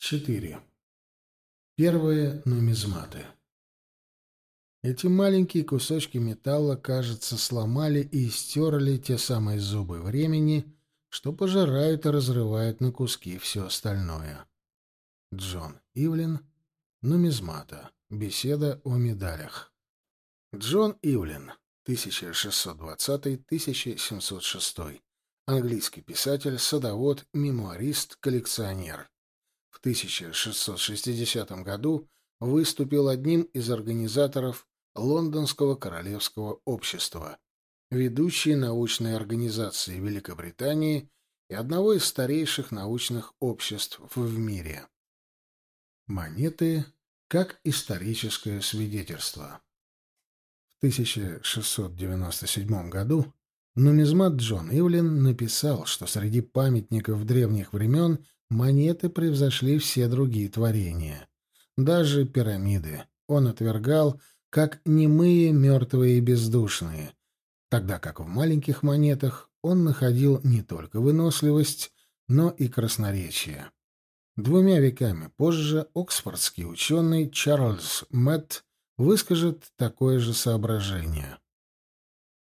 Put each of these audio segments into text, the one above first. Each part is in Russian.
4. Первые нумизматы. Эти маленькие кусочки металла, кажется, сломали и стерли те самые зубы времени, что пожирают и разрывают на куски все остальное. Джон Ивлин. Нумизмата. Беседа о медалях. Джон Ивлин. 1620-1706. Английский писатель, садовод, мемуарист, коллекционер в 1660 году выступил одним из организаторов Лондонского королевского общества, ведущей научной организации Великобритании и одного из старейших научных обществ в мире. Монеты как историческое свидетельство. В 1697 году нумизмат Джон Ивлин написал, что среди памятников древних времен Монеты превзошли все другие творения. Даже пирамиды он отвергал как немые, мертвые и бездушные, тогда как в маленьких монетах он находил не только выносливость, но и красноречие. Двумя веками позже оксфордский ученый Чарльз Мэтт выскажет такое же соображение.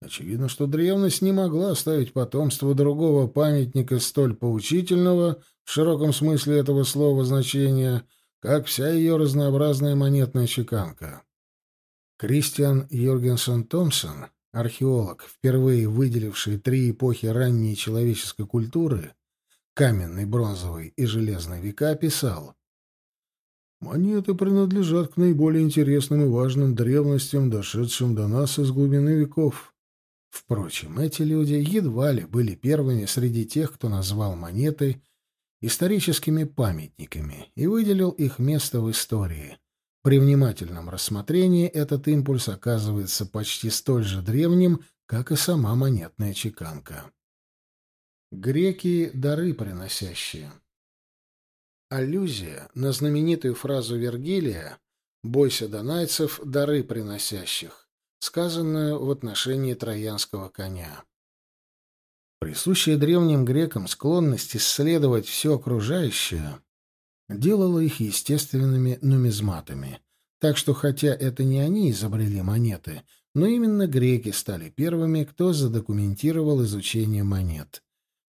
Очевидно, что древность не могла оставить потомство другого памятника столь поучительного в широком смысле этого слова значения, как вся ее разнообразная монетная чеканка. Кристиан Йоргенсен Томпсон, археолог, впервые выделивший три эпохи ранней человеческой культуры — каменный, бронзовый и железный века, писал «Монеты принадлежат к наиболее интересным и важным древностям, дошедшим до нас из глубины веков». Впрочем, эти люди едва ли были первыми среди тех, кто назвал монеты историческими памятниками и выделил их место в истории. При внимательном рассмотрении этот импульс оказывается почти столь же древним, как и сама монетная чеканка. Греки — дары приносящие. Аллюзия на знаменитую фразу Вергилия «Бойся донайцев, дары приносящих» сказанную в отношении троянского коня. Присущая древним грекам склонность исследовать все окружающее делала их естественными нумизматами, так что хотя это не они изобрели монеты, но именно греки стали первыми, кто задокументировал изучение монет.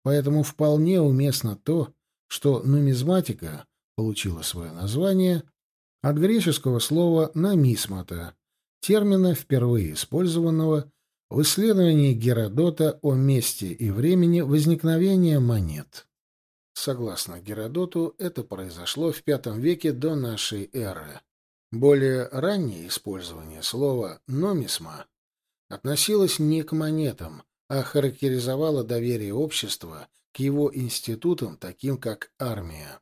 Поэтому вполне уместно то, что нумизматика получила свое название от греческого слова «намисмата», термина, впервые использованного в исследовании Геродота о месте и времени возникновения монет. Согласно Геродоту, это произошло в V веке до нашей эры. Более раннее использование слова «номисма» относилось не к монетам, а характеризовало доверие общества к его институтам, таким как армия.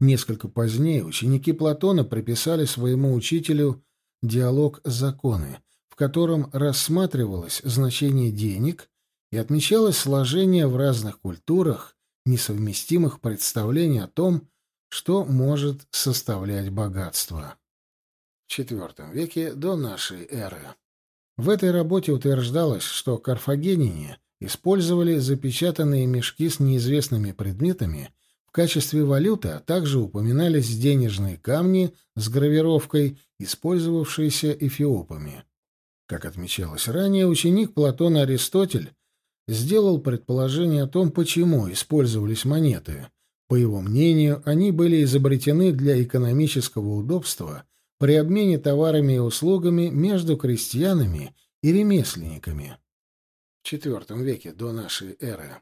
Несколько позднее ученики Платона приписали своему учителю диалог «Законы», в котором рассматривалось значение денег и отмечалось сложение в разных культурах несовместимых представлений о том, что может составлять богатство. В IV веке до нашей эры. В этой работе утверждалось, что карфагенине использовали запечатанные мешки с неизвестными предметами качестве валюты, а также упоминались денежные камни с гравировкой, использовавшиеся эфиопами. Как отмечалось ранее, ученик Платона Аристотель сделал предположение о том, почему использовались монеты. По его мнению, они были изобретены для экономического удобства при обмене товарами и услугами между крестьянами и ремесленниками. В IV веке до нашей эры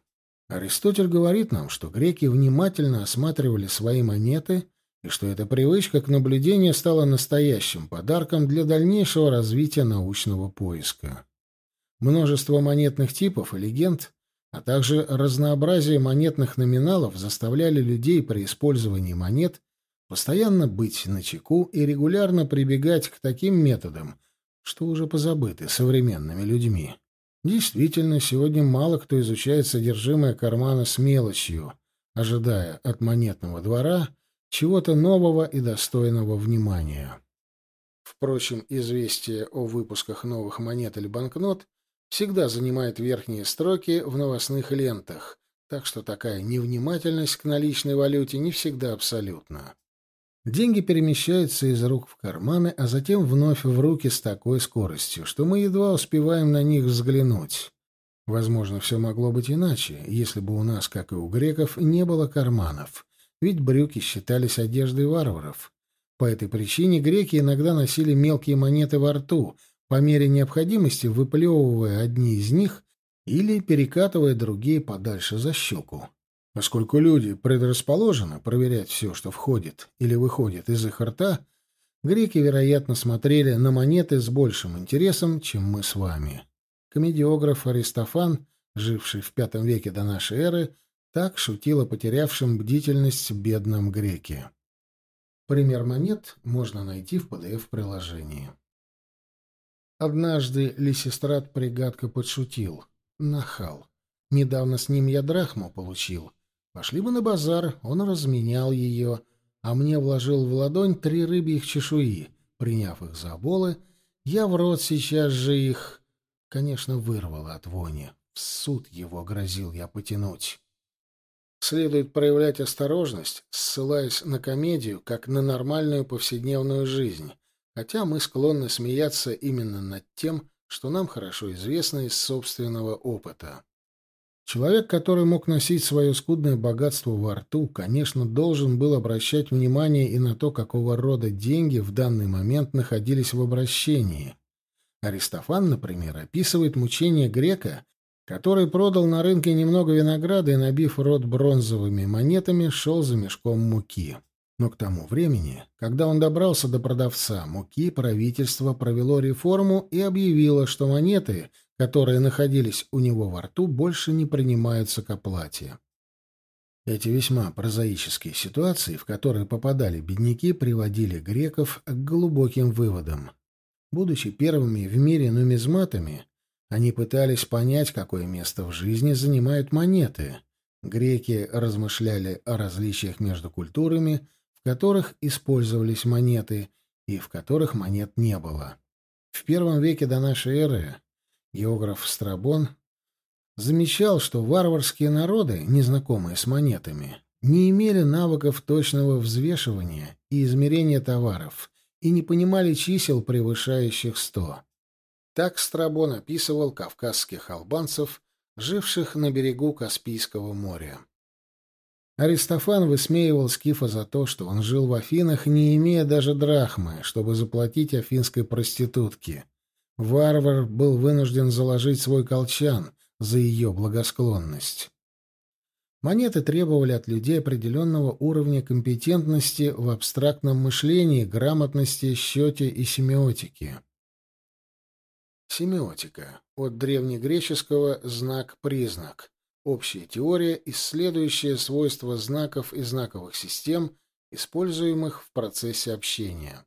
Аристотель говорит нам, что греки внимательно осматривали свои монеты и что эта привычка к наблюдению стала настоящим подарком для дальнейшего развития научного поиска. Множество монетных типов и легенд, а также разнообразие монетных номиналов заставляли людей при использовании монет постоянно быть начеку и регулярно прибегать к таким методам, что уже позабыты современными людьми. Действительно, сегодня мало кто изучает содержимое кармана с мелочью, ожидая от монетного двора чего-то нового и достойного внимания. Впрочем, известие о выпусках новых монет или банкнот всегда занимает верхние строки в новостных лентах, так что такая невнимательность к наличной валюте не всегда абсолютна. Деньги перемещаются из рук в карманы, а затем вновь в руки с такой скоростью, что мы едва успеваем на них взглянуть. Возможно, все могло быть иначе, если бы у нас, как и у греков, не было карманов, ведь брюки считались одеждой варваров. По этой причине греки иногда носили мелкие монеты во рту, по мере необходимости выплевывая одни из них или перекатывая другие подальше за щеку. Поскольку люди предрасположены проверять все, что входит или выходит из их рта, греки, вероятно, смотрели на монеты с большим интересом, чем мы с вами. Комедиограф Аристофан, живший в V веке до нашей эры, так шутил о потерявшем бдительность бедном греке. Пример монет можно найти в PDF-приложении. Однажды Лисистрат пригадко подшутил. Нахал. Недавно с ним я драхму получил. Пошли бы на базар, он разменял ее, а мне вложил в ладонь три рыбьих чешуи. Приняв их за оболы, я в рот сейчас же их конечно, вырвало от вони. В суд его грозил я потянуть. Следует проявлять осторожность, ссылаясь на комедию, как на нормальную повседневную жизнь, хотя мы склонны смеяться именно над тем, что нам хорошо известно из собственного опыта. Человек, который мог носить свое скудное богатство во рту, конечно, должен был обращать внимание и на то, какого рода деньги в данный момент находились в обращении. Аристофан, например, описывает мучения грека, который продал на рынке немного винограда и, набив рот бронзовыми монетами, шел за мешком муки. Но к тому времени, когда он добрался до продавца муки, правительство провело реформу и объявило, что монеты, которые находились у него во рту, больше не принимаются к оплате. Эти весьма прозаические ситуации, в которые попадали бедняки, приводили греков к глубоким выводам. Будучи первыми в мире нумизматами, они пытались понять, какое место в жизни занимают монеты. Греки размышляли о различиях между культурами, в которых использовались монеты и в которых монет не было. В первом веке до нашей эры географ Страбон замечал, что варварские народы, незнакомые с монетами, не имели навыков точного взвешивания и измерения товаров и не понимали чисел, превышающих сто. Так Страбон описывал кавказских албанцев, живших на берегу Каспийского моря. Аристофан высмеивал Скифа за то, что он жил в Афинах, не имея даже драхмы, чтобы заплатить афинской проститутке. Варвар был вынужден заложить свой колчан за ее благосклонность. Монеты требовали от людей определенного уровня компетентности в абстрактном мышлении, грамотности, счете и семиотике. Семиотика. От древнегреческого «знак-признак». Общая теория, исследующая свойства знаков и знаковых систем, используемых в процессе общения.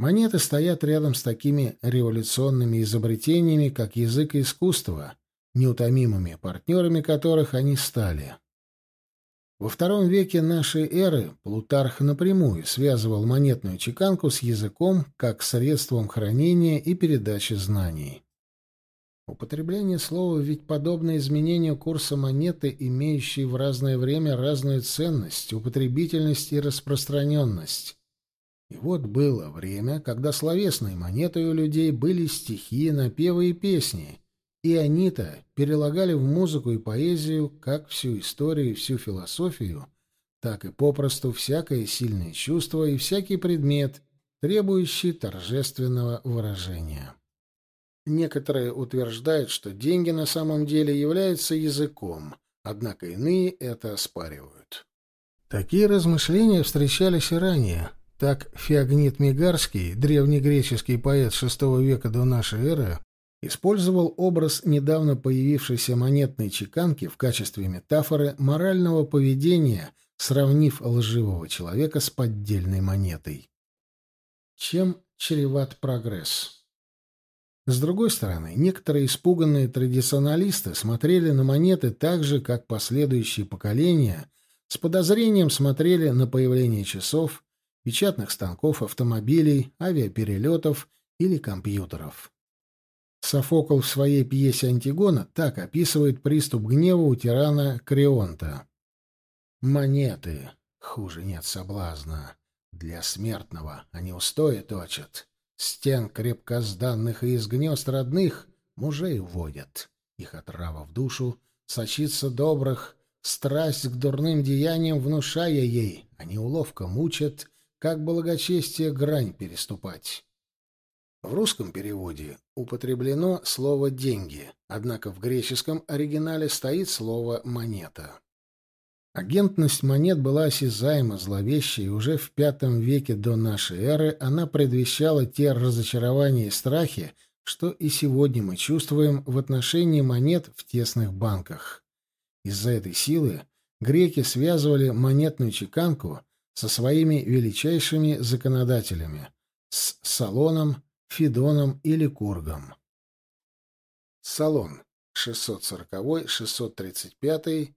Монеты стоят рядом с такими революционными изобретениями, как язык и искусство, неутомимыми партнерами которых они стали. Во втором веке нашей эры Плутарх напрямую связывал монетную чеканку с языком как средством хранения и передачи знаний. Употребление слова ведь подобно изменению курса монеты, имеющей в разное время разную ценность, употребительность и распространенность. И вот было время, когда словесной монетой у людей были стихи, напевы и песни, и они-то перелагали в музыку и поэзию как всю историю и всю философию, так и попросту всякое сильное чувство и всякий предмет, требующий торжественного выражения. Некоторые утверждают, что деньги на самом деле являются языком, однако иные это оспаривают. Такие размышления встречались и ранее. Так Феогнит Мигарский, древнегреческий поэт VI века до нашей эры, использовал образ недавно появившейся монетной чеканки в качестве метафоры морального поведения, сравнив лживого человека с поддельной монетой. Чем чреват прогресс? С другой стороны, некоторые испуганные традиционалисты смотрели на монеты так же, как последующие поколения с подозрением смотрели на появление часов, печатных станков, автомобилей, авиаперелетов или компьютеров. Софокл в своей пьесе «Антигона» так описывает приступ гнева у тирана Креонта. «Монеты. Хуже нет соблазна. Для смертного они устои точат. Стен крепко сданных и из гнезд родных мужей уводят. Их отрава в душу сочится добрых, страсть к дурным деяниям внушая ей, они уловко мучат, как благочестие грань переступать». В русском переводе употреблено слово «деньги», однако в греческом оригинале стоит слово «монета». Агентность монет была осязаема, зловещей, и уже в V веке до нашей эры она предвещала те разочарования и страхи, что и сегодня мы чувствуем в отношении монет в тесных банках. Из-за этой силы греки связывали монетную чеканку со своими величайшими законодателями — с Салоном, Фидоном или Кургом. Салон 640-635,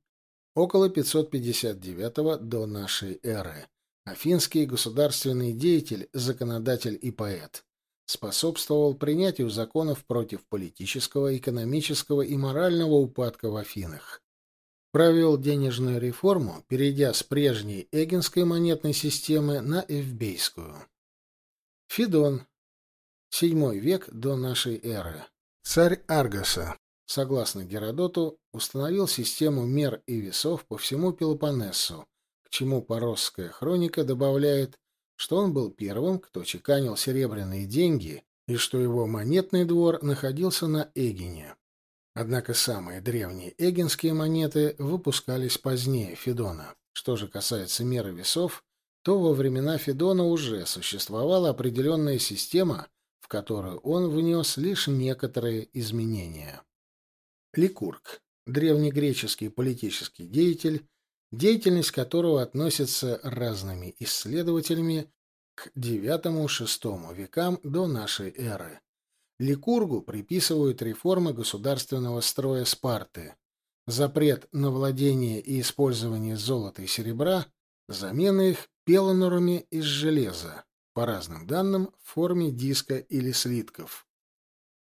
около 559 до нашей эры. Афинский государственный деятель, законодатель и поэт. Способствовал принятию законов против политического, экономического и морального упадка в Афинах. Провел денежную реформу, перейдя с прежней эгинской монетной системы на эвбейскую. Фидон VII век до нашей эры. Царь Аргаса, согласно Геродоту, установил систему мер и весов по всему Пелопоннесу, к чему Поросская хроника добавляет, что он был первым, кто чеканил серебряные деньги, и что его монетный двор находился на Эгине. Однако самые древние эгинские монеты выпускались позднее Федона. Что же касается меры весов, то во времена Федона уже существовала определенная система, в которую он внес лишь некоторые изменения. Ликург – древнегреческий политический деятель, деятельность которого относится разными исследователями к IX-VI векам до нашей эры. Ликургу приписывают реформы государственного строя Спарты, запрет на владение и использование золота и серебра, замена их пелонурами из железа, по разным данным, в форме диска или слитков.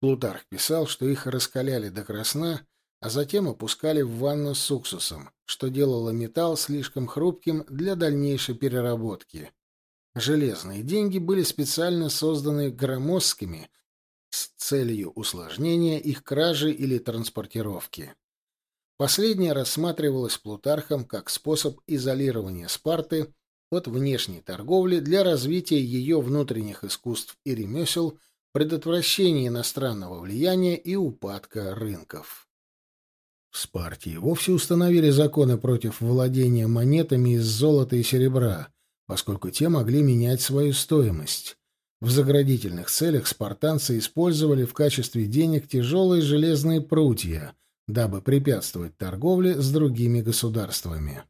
Плутарх писал, что их раскаляли до красна, а затем опускали в ванну с уксусом, что делало металл слишком хрупким для дальнейшей переработки. Железные деньги были специально созданы громоздкими с целью усложнения их кражи или транспортировки. Последнее рассматривалось Плутархом как способ изолирования Спарты от внешней торговли для развития ее внутренних искусств и ремесел, предотвращения иностранного влияния и упадка рынков. В Спарте вовсе установили законы против владения монетами из золота и серебра, поскольку те могли менять свою стоимость. В заградительных целях спартанцы использовали в качестве денег тяжелые железные прутья, дабы препятствовать торговле с другими государствами.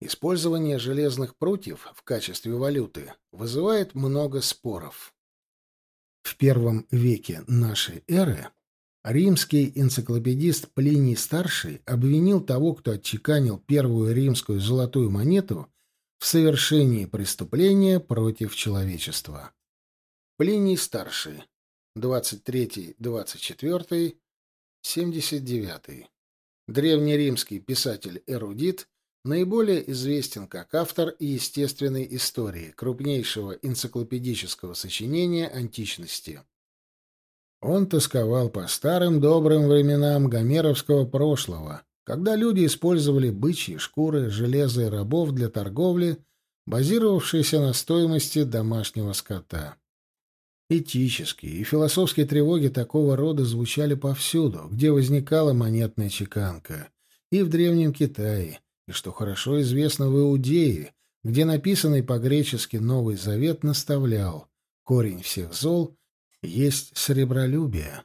Использование железных прутьев в качестве валюты вызывает много споров. В первом веке нашей эры римский энциклопедист Плиний Старший обвинил того, кто отчеканил первую римскую золотую монету, в совершении преступления против человечества. Плиний Старший, 23-24, 79. Древнеримский писатель-эрудит, наиболее известен как автор естественной истории, крупнейшего энциклопедического сочинения античности. Он тосковал по старым добрым временам гомеровского прошлого, когда люди использовали бычьи шкуры, железо и рабов для торговли, базировавшейся на стоимости домашнего скота. Этические и философские тревоги такого рода звучали повсюду, где возникала монетная чеканка, и в Древнем Китае, и, что хорошо известно в Иудее, где написанный по-гречески Новый Завет наставлял «корень всех зол есть сребролюбие».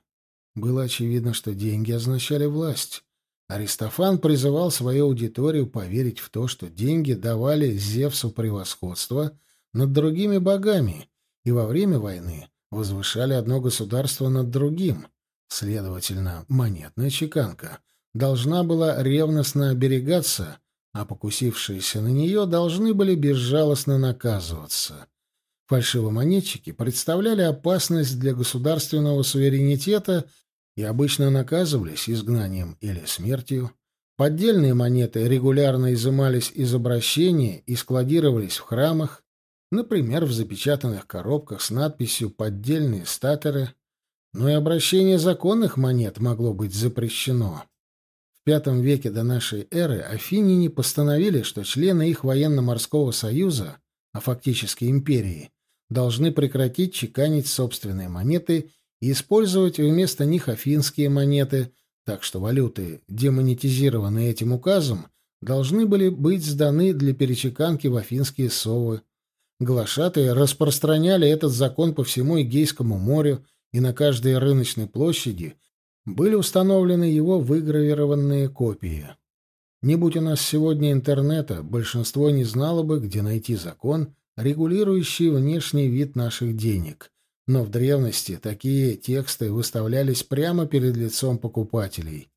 Было очевидно, что деньги означали власть. Аристофан призывал свою аудиторию поверить в то, что деньги давали Зевсу превосходство над другими богами, и во время войны возвышали одно государство над другим. Следовательно, монетная чеканка должна была ревностно оберегаться, а покусившиеся на нее должны были безжалостно наказываться. Фальшивомонетчики представляли опасность для государственного суверенитета и обычно наказывались изгнанием или смертью. Поддельные монеты регулярно изымались из обращения и складировались в храмах, например, в запечатанных коробках с надписью «Поддельные статеры», но и обращение законных монет могло быть запрещено. В V веке до нашей эры афиняне постановили, что члены их военно-морского союза, а фактически империи, должны прекратить чеканить собственные монеты и использовать вместо них афинские монеты, так что валюты, демонетизированные этим указом, должны были быть сданы для перечеканки в афинские совы. Глашатые распространяли этот закон по всему Эгейскому морю, и на каждой рыночной площади были установлены его выгравированные копии. Не будь у нас сегодня интернета, большинство не знало бы, где найти закон, регулирующий внешний вид наших денег. Но в древности такие тексты выставлялись прямо перед лицом покупателей.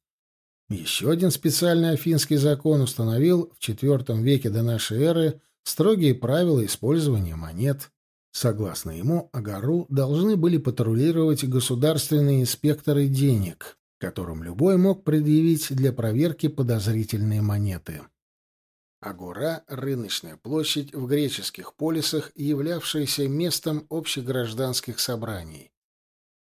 Еще один специальный афинский закон установил в IV веке до нашей эры строгие правила использования монет. Согласно ему, Агару должны были патрулировать государственные инспекторы денег, которым любой мог предъявить для проверки подозрительные монеты. Агора — рыночная площадь в греческих полисах, являвшаяся местом общегражданских собраний.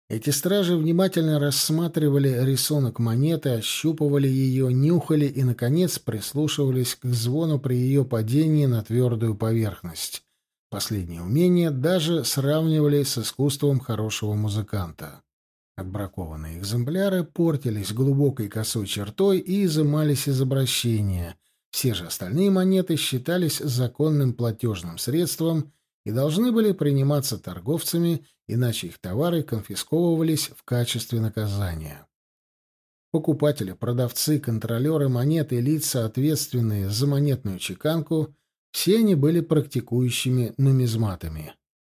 Эти стражи внимательно рассматривали рисунок монеты, ощупывали ее, нюхали и, наконец, прислушивались к звону при ее падении на твердую поверхность. Последнее умение даже сравнивали с искусством хорошего музыканта. Отбракованные экземпляры портились глубокой косой чертой и изымались из обращения, все же остальные монеты считались законным платежным средством и должны были приниматься торговцами, иначе их товары конфисковывались в качестве наказания. Покупатели, продавцы, контролеры монет и лица, ответственные за монетную чеканку, все они были практикующими нумизматами.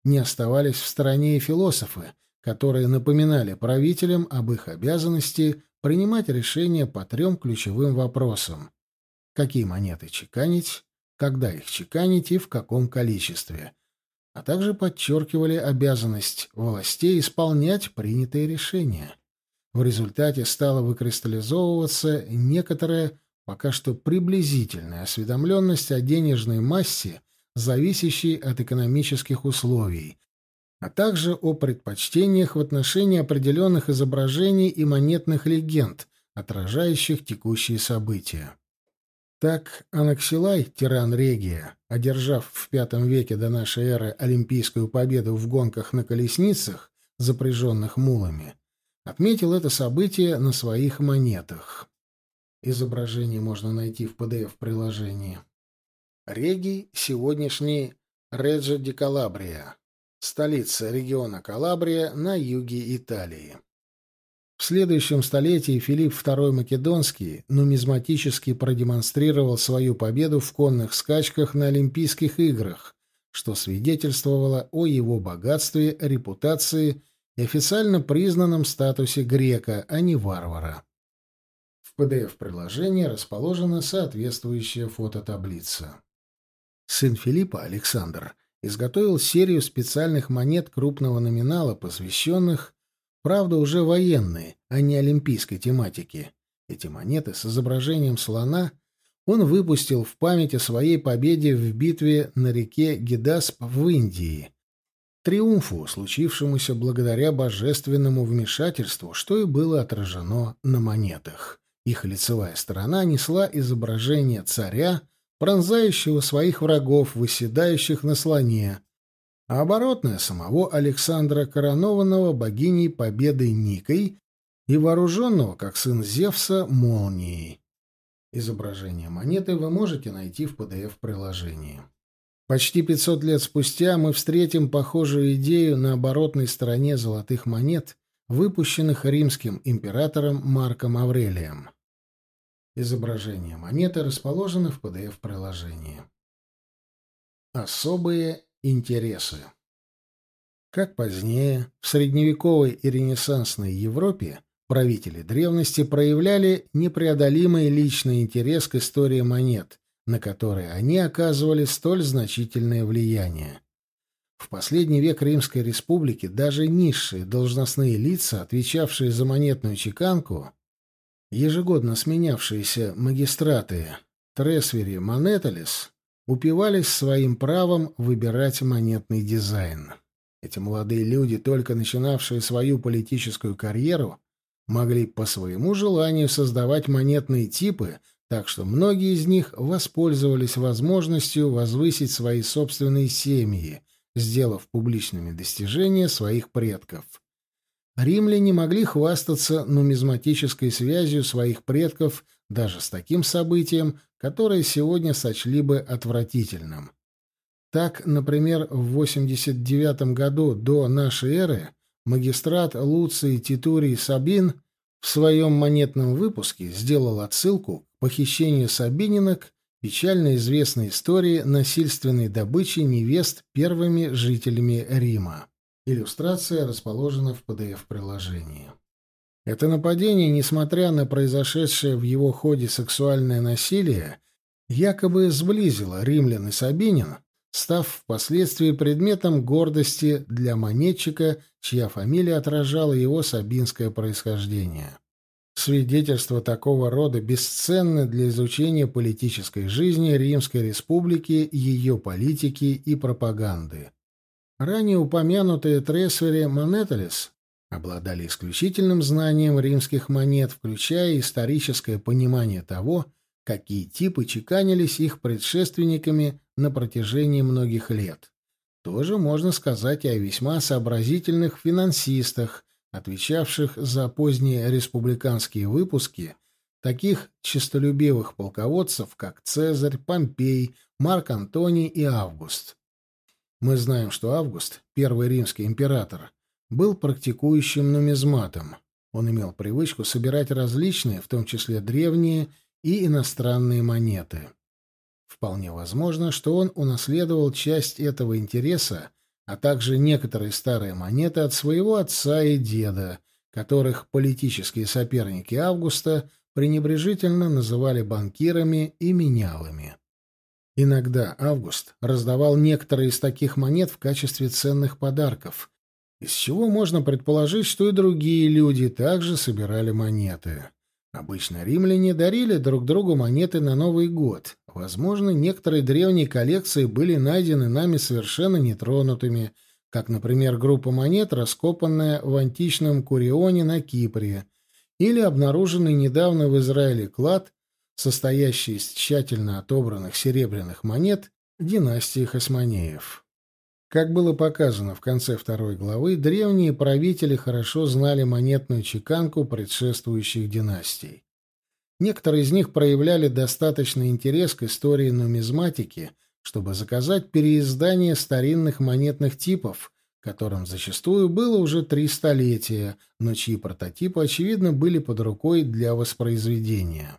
Не оставались в стороне и философы, которые напоминали правителям об их обязанности принимать решения по трем ключевым вопросам какие монеты чеканить, когда их чеканить и в каком количестве, а также подчеркивали обязанность властей исполнять принятые решения. В результате стала выкристаллизовываться некоторая, пока что приблизительная осведомленность о денежной массе, зависящей от экономических условий, а также о предпочтениях в отношении определенных изображений и монетных легенд, отражающих текущие события. Так Анаксилай, тиран Регия, одержав в V веке до нашей эры олимпийскую победу в гонках на колесницах, запряженных мулами, отметил это событие на своих монетах. Изображение можно найти в PDF-приложении. Регий — сегодняшний Реджо ди Калабрия, столица региона Калабрия на юге Италии. В следующем столетии Филипп II Македонский нумизматически продемонстрировал свою победу в конных скачках на Олимпийских играх, что свидетельствовало о его богатстве, репутации и официально признанном статусе грека, а не варвара. В PDF-приложении расположена соответствующая фототаблица. Сын Филиппа, Александр, изготовил серию специальных монет крупного номинала, посвященных Правда, уже военные, а не олимпийской тематики. Эти монеты с изображением слона он выпустил в память о своей победе в битве на реке Гидасп в Индии. Триумфу, случившемуся благодаря божественному вмешательству, что и было отражено на монетах. Их лицевая сторона несла изображение царя, пронзающего своих врагов, выседающих на слоне, а оборотная самого Александра, коронованного богиней победы Никой и вооруженного, как сын Зевса, молнией. Изображение монеты вы можете найти в PDF-приложении. Почти 500 лет спустя мы встретим похожую идею на оборотной стороне золотых монет, выпущенных римским императором Марком Аврелием. Изображение монеты расположено в PDF-приложении. Особые интересы. Как позднее, в средневековой и ренессансной Европе, правители древности проявляли непреодолимый личный интерес к истории монет, на которые они оказывали столь значительное влияние. В последний век Римской Республики даже низшие должностные лица, отвечавшие за монетную чеканку, ежегодно сменявшиеся магистраты Тресвери Монеталис, упивались своим правом выбирать монетный дизайн. Эти молодые люди, только начинавшие свою политическую карьеру, могли по своему желанию создавать монетные типы, так что многие из них воспользовались возможностью возвысить свои собственные семьи, сделав публичными достижения своих предков. Римляне могли хвастаться нумизматической связью своих предков даже с таким событием, которое сегодня сочли бы отвратительным. Так, например, в 89 году до нашей эры магистрат Луций Титурий Сабин в своем монетном выпуске сделал отсылку к похищению Сабининок печально известной истории насильственной добычи невест первыми жителями Рима. Иллюстрация расположена в PDF-приложении. Это нападение, несмотря на произошедшее в его ходе сексуальное насилие, якобы сблизило римлян и Сабинин, став впоследствии предметом гордости для монетчика, чья фамилия отражала его сабинское происхождение. Свидетельства такого рода бесценны для изучения политической жизни Римской Республики, ее политики и пропаганды. Ранее упомянутые Тресвери Монеталис обладали исключительным знанием римских монет, включая историческое понимание того, какие типы чеканились их предшественниками на протяжении многих лет. Тоже можно сказать и о весьма сообразительных финансистах, отвечавших за поздние республиканские выпуски таких честолюбивых полководцев, как Цезарь, Помпей, Марк Антоний и Август. Мы знаем, что Август, первый римский император, был практикующим нумизматом. Он имел привычку собирать различные, в том числе древние и иностранные монеты. Вполне возможно, что он унаследовал часть этого интереса, а также некоторые старые монеты от своего отца и деда, которых политические соперники Августа пренебрежительно называли банкирами и менялами. Иногда Август раздавал некоторые из таких монет в качестве ценных подарков, из чего можно предположить, что и другие люди также собирали монеты. Обычно римляне дарили друг другу монеты на Новый год. Возможно, некоторые древние коллекции были найдены нами совершенно нетронутыми, как, например, группа монет, раскопанная в античном Курионе на Кипре, или обнаруженный недавно в Израиле клад, состоящий из тщательно отобранных серебряных монет династии Хасмонеев. Как было показано в конце второй главы, древние правители хорошо знали монетную чеканку предшествующих династий. Некоторые из них проявляли достаточный интерес к истории нумизматики, чтобы заказать переиздание старинных монетных типов, которым зачастую было уже три столетия, но чьи прототипы, очевидно, были под рукой для воспроизведения.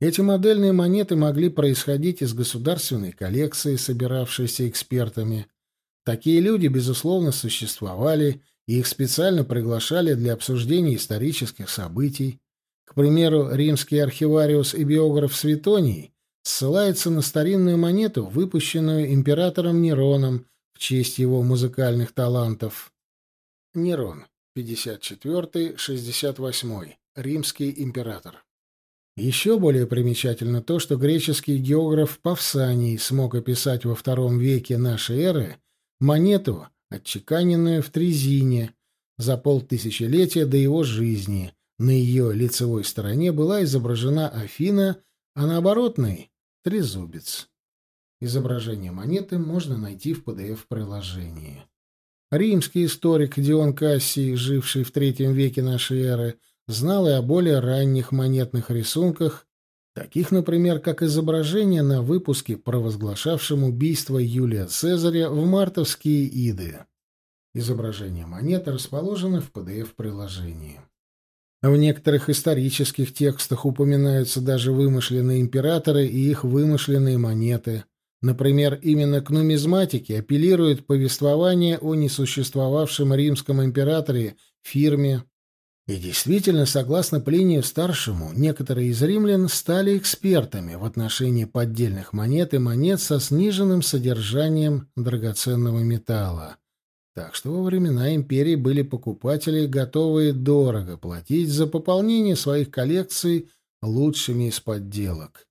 Эти модельные монеты могли происходить из государственной коллекции, собиравшейся экспертами, Такие люди, безусловно, существовали, и их специально приглашали для обсуждения исторических событий. К примеру, римский архивариус и биограф Светоний ссылается на старинную монету, выпущенную императором Нероном в честь его музыкальных талантов. Нерон, 54-68, римский император. Еще более примечательно то, что греческий географ Павсаний смог описать во втором веке нашей эры монету, отчеканенную в Трезине за полтысячелетия до его жизни. На ее лицевой стороне была изображена Афина, а на оборотной — трезубец. Изображение монеты можно найти в PDF-приложении. Римский историк Дион Кассий, живший в третьем веке нашей эры, знал и о более ранних монетных рисунках, таких, например, как изображение на выпуске, провозглашавшем убийство Юлия Цезаря в мартовские иды. Изображение монеты расположено в PDF-приложении. В некоторых исторических текстах упоминаются даже вымышленные императоры и их вымышленные монеты. Например, именно к нумизматике апеллирует повествование о несуществовавшем римском императоре Фирме, И действительно, согласно Плинию Старшему, некоторые из римлян стали экспертами в отношении поддельных монет и монет со сниженным содержанием драгоценного металла. Так что во времена империи были покупатели, готовые дорого платить за пополнение своих коллекций лучшими из подделок.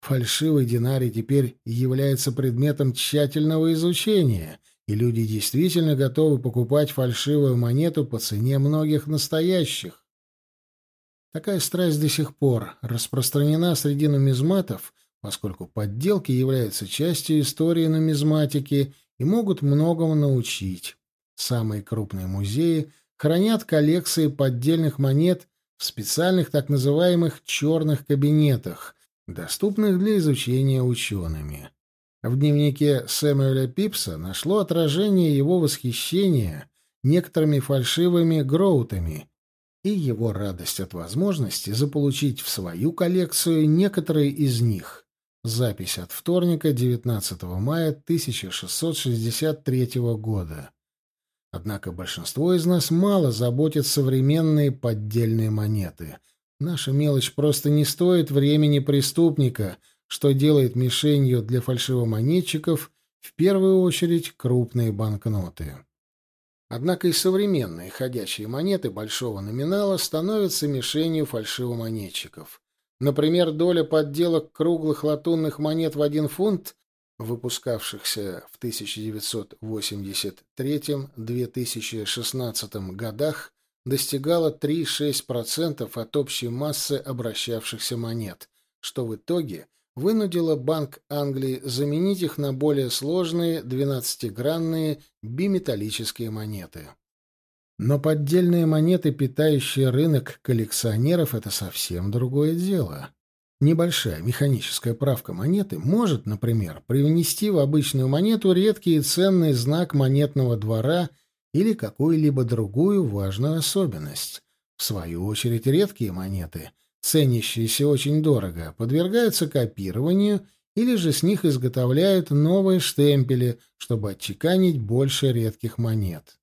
Фальшивый динарий теперь является предметом тщательного изучения, и люди действительно готовы покупать фальшивую монету по цене многих настоящих. Такая страсть до сих пор распространена среди нумизматов, поскольку подделки являются частью истории нумизматики и могут многому научить. Самые крупные музеи хранят коллекции поддельных монет в специальных так называемых «черных кабинетах», доступных для изучения учеными. В дневнике Сэмюэля Пипса нашло отражение его восхищения некоторыми фальшивыми гроутами и его радость от возможности заполучить в свою коллекцию некоторые из них. Запись от вторника, 19 мая 1663 года. Однако большинство из нас мало заботит современные поддельные монеты. Наша мелочь просто не стоит времени преступника, что делает мишенью для фальшивомонетчиков в первую очередь крупные банкноты. Однако и современные ходячие монеты большого номинала становятся мишенью фальшивомонетчиков. Например, доля подделок круглых латунных монет в один фунт выпускавшихся в 1983-2016 годах, достигала 3-6% от общей массы обращавшихся монет, что в итоге вынудило Банк Англии заменить их на более сложные 12-гранные биметаллические монеты. Но поддельные монеты, питающие рынок коллекционеров, это совсем другое дело. Небольшая механическая правка монеты может, например, привнести в обычную монету редкий и ценный знак монетного двора или какую-либо другую важную особенность. В свою очередь, редкие монеты, ценящиеся очень дорого, подвергаются копированию или же с них изготовляют новые штемпели, чтобы отчеканить больше редких монет.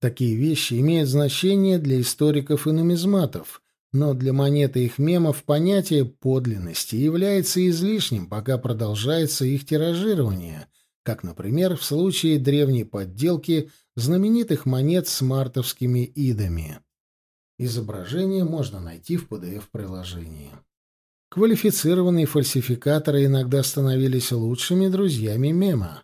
Такие вещи имеют значение для историков и нумизматов – но для монеты их мемов понятие подлинности является излишним, пока продолжается их тиражирование, как, например, в случае древней подделки знаменитых монет с мартовскими идами. Изображение можно найти в PDF-приложении. Квалифицированные фальсификаторы иногда становились лучшими друзьями мема.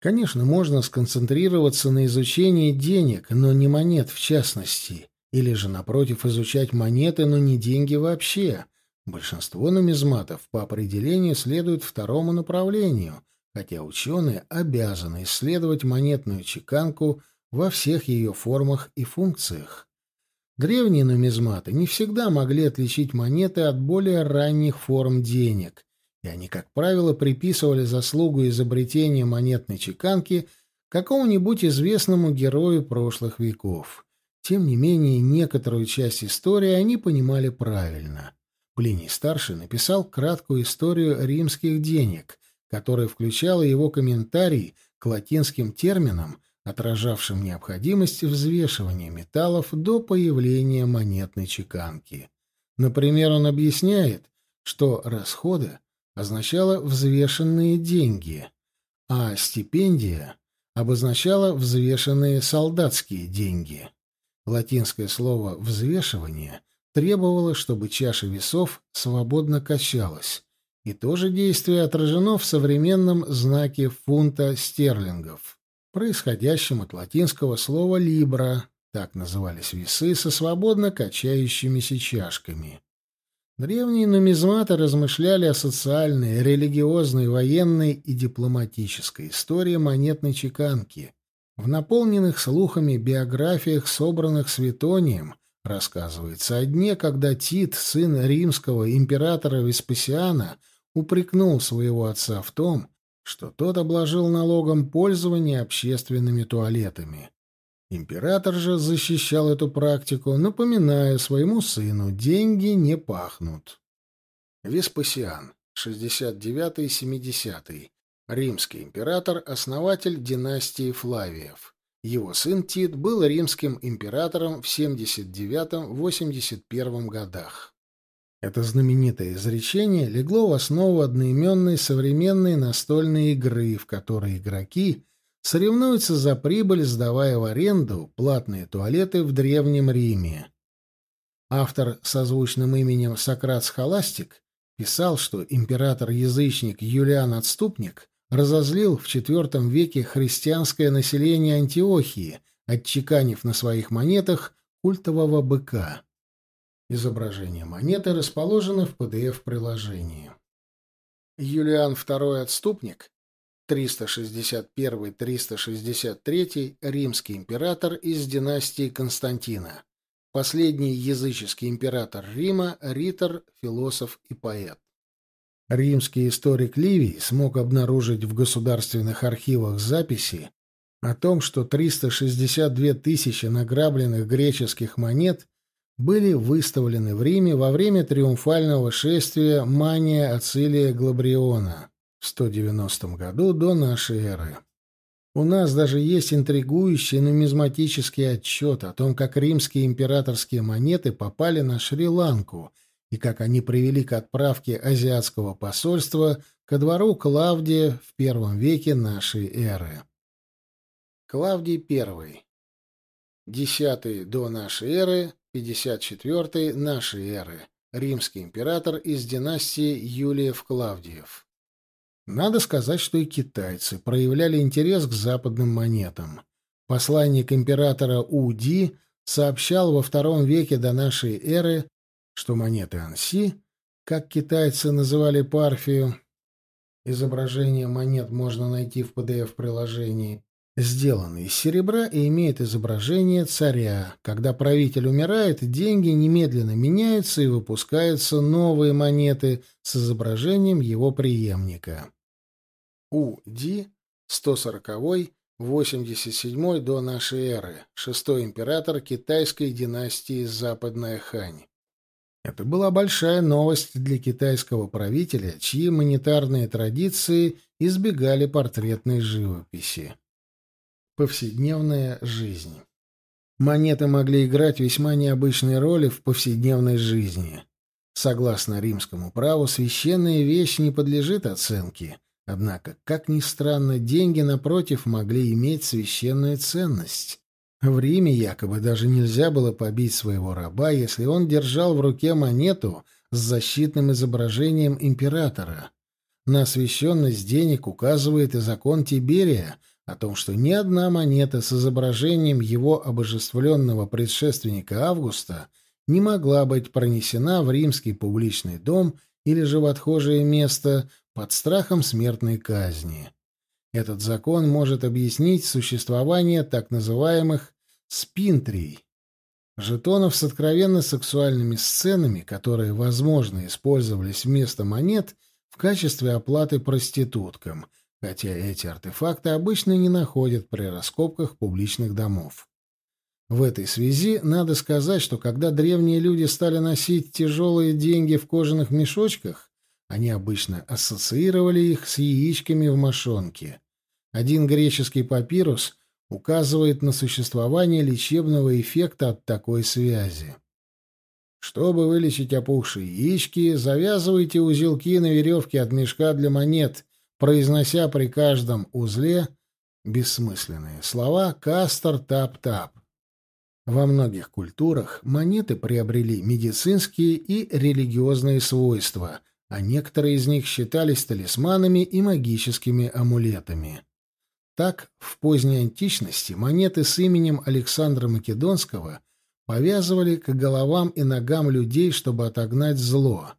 Конечно, можно сконцентрироваться на изучении денег, но не монет в частности – или же, напротив, изучать монеты, но не деньги вообще. Большинство нумизматов по определению следуют второму направлению, хотя ученые обязаны исследовать монетную чеканку во всех ее формах и функциях. Древние нумизматы не всегда могли отличить монеты от более ранних форм денег, и они, как правило, приписывали заслугу изобретения монетной чеканки какому-нибудь известному герою прошлых веков. Тем не менее, некоторую часть истории они понимали правильно. Плиний-старший написал краткую историю римских денег, которая включала его комментарий к латинским терминам, отражавшим необходимость взвешивания металлов до появления монетной чеканки. Например, он объясняет, что расходы означало взвешенные деньги, а стипендия обозначала взвешенные солдатские деньги. Латинское слово «взвешивание» требовало, чтобы чаша весов свободно качалась, и то же действие отражено в современном знаке фунта стерлингов, происходящем от латинского слова «либра», так назывались весы со свободно качающимися чашками. Древние нумизматы размышляли о социальной, религиозной, военной и дипломатической истории монетной чеканки – в наполненных слухами биографиях, собранных Светонием, рассказывается о дне, когда Тит, сын римского императора Веспасиана, упрекнул своего отца в том, что тот обложил налогом пользование общественными туалетами. Император же защищал эту практику, напоминая своему сыну «деньги не пахнут». Веспасиан, 69-70 Римский император, основатель династии Флавиев. Его сын Тит был римским императором в 79-81 годах. Это знаменитое изречение легло в основу одноименной современной настольной игры, в которой игроки соревнуются за прибыль, сдавая в аренду платные туалеты в Древнем Риме. Автор со звучным именем Сократ Схоластик писал, что император-язычник Юлиан Отступник разозлил в IV веке христианское население Антиохии, отчеканив на своих монетах культового быка. Изображение монеты расположено в PDF-приложении. Юлиан II Отступник, 361-363, римский император из династии Константина. Последний языческий император Рима, ритор, философ и поэт. Римский историк Ливий смог обнаружить в государственных архивах записи о том, что 362 тысячи награбленных греческих монет были выставлены в Риме во время триумфального шествия Мания Ацилия Глабриона в 190 году до нашей эры. У нас даже есть интригующий нумизматический отчет о том, как римские императорские монеты попали на Шри-Ланку и как они привели к отправке азиатского посольства ко двору Клавдия в первом веке нашей эры. Клавдий I. Десятый до нашей эры 54 нашей эры, римский император из династии Юлиев-Клавдиев. Надо сказать, что и китайцы проявляли интерес к западным монетам. Посланник императора Уди сообщал во втором веке до нашей эры, что монеты Анси, как китайцы называли Парфию, изображение монет можно найти в PDF-приложении, сделаны из серебра и имеет изображение царя. Когда правитель умирает, деньги немедленно меняются и выпускаются новые монеты с изображением его преемника. У-Ди, 140-й, 87 до нашей эры, шестой император китайской династии Западная Хань. Это была большая новость для китайского правителя, чьи монетарные традиции избегали портретной живописи. Повседневная жизнь. Монеты могли играть весьма необычные роли в повседневной жизни. Согласно римскому праву, священная вещь не подлежит оценке. Однако, как ни странно, деньги, напротив, могли иметь священную ценность. В Риме якобы даже нельзя было побить своего раба, если он держал в руке монету с защитным изображением императора. На освященность денег указывает и закон Тиберия — о том, что ни одна монета с изображением его обожествленного предшественника Августа не могла быть пронесена в римский публичный дом или же в отхожее место под страхом смертной казни. Этот закон может объяснить существование так называемых спинтрий, жетонов с откровенно сексуальными сценами, которые, возможно, использовались вместо монет в качестве оплаты проституткам – хотя эти артефакты обычно не находят при раскопках публичных домов. В этой связи надо сказать, что когда древние люди стали носить тяжелые деньги в кожаных мешочках, они обычно ассоциировали их с яичками в мошонке. Один греческий папирус указывает на существование лечебного эффекта от такой связи. Чтобы вылечить опухшие яички, завязывайте узелки на веревке от мешка для монет произнося при каждом узле бессмысленные слова «кастер тап-тап». Во многих культурах монеты приобрели медицинские и религиозные свойства, а некоторые из них считались талисманами и магическими амулетами. Так, в поздней античности монеты с именем Александра Македонского повязывали к головам и ногам людей, чтобы отогнать зло.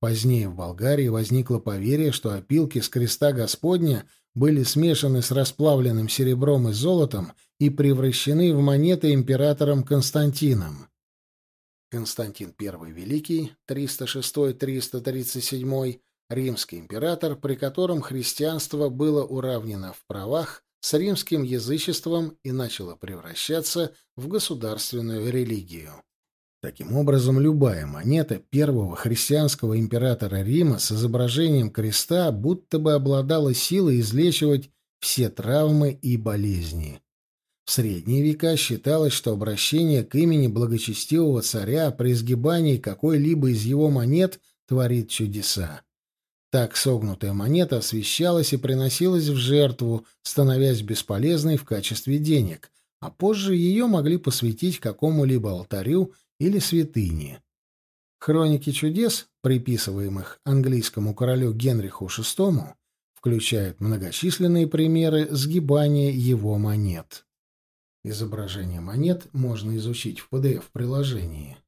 Позднее в Болгарии возникло поверье, что опилки с креста Господня были смешаны с расплавленным серебром и золотом и превращены в монеты императором Константином. Константин I Великий, 306-337, римский император, при котором христианство было уравнено в правах с римским язычеством и начало превращаться в государственную религию. Таким образом, любая монета первого христианского императора Рима с изображением креста будто бы обладала силой излечивать все травмы и болезни. В средние века считалось, что обращение к имени благочестивого царя при сгибании какой-либо из его монет творит чудеса. Так согнутая монета освещалась и приносилась в жертву, становясь бесполезной в качестве денег, а позже ее могли посвятить какому-либо алтарю или святыне. Хроники чудес, приписываемых английскому королю Генриху VI, включают многочисленные примеры сгибания его монет. Изображение монет можно изучить в PDF-приложении.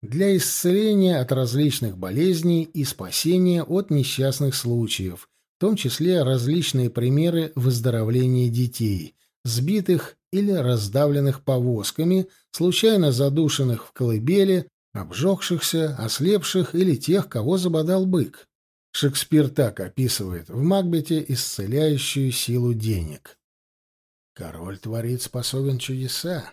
Для исцеления от различных болезней и спасения от несчастных случаев, в том числе различные примеры выздоровления детей, сбитых или раздавленных повозками, случайно задушенных в колыбели, обжегшихся, ослепших или тех, кого забодал бык. Шекспир так описывает в Макбете исцеляющую силу денег. Король-творит способен чудеса.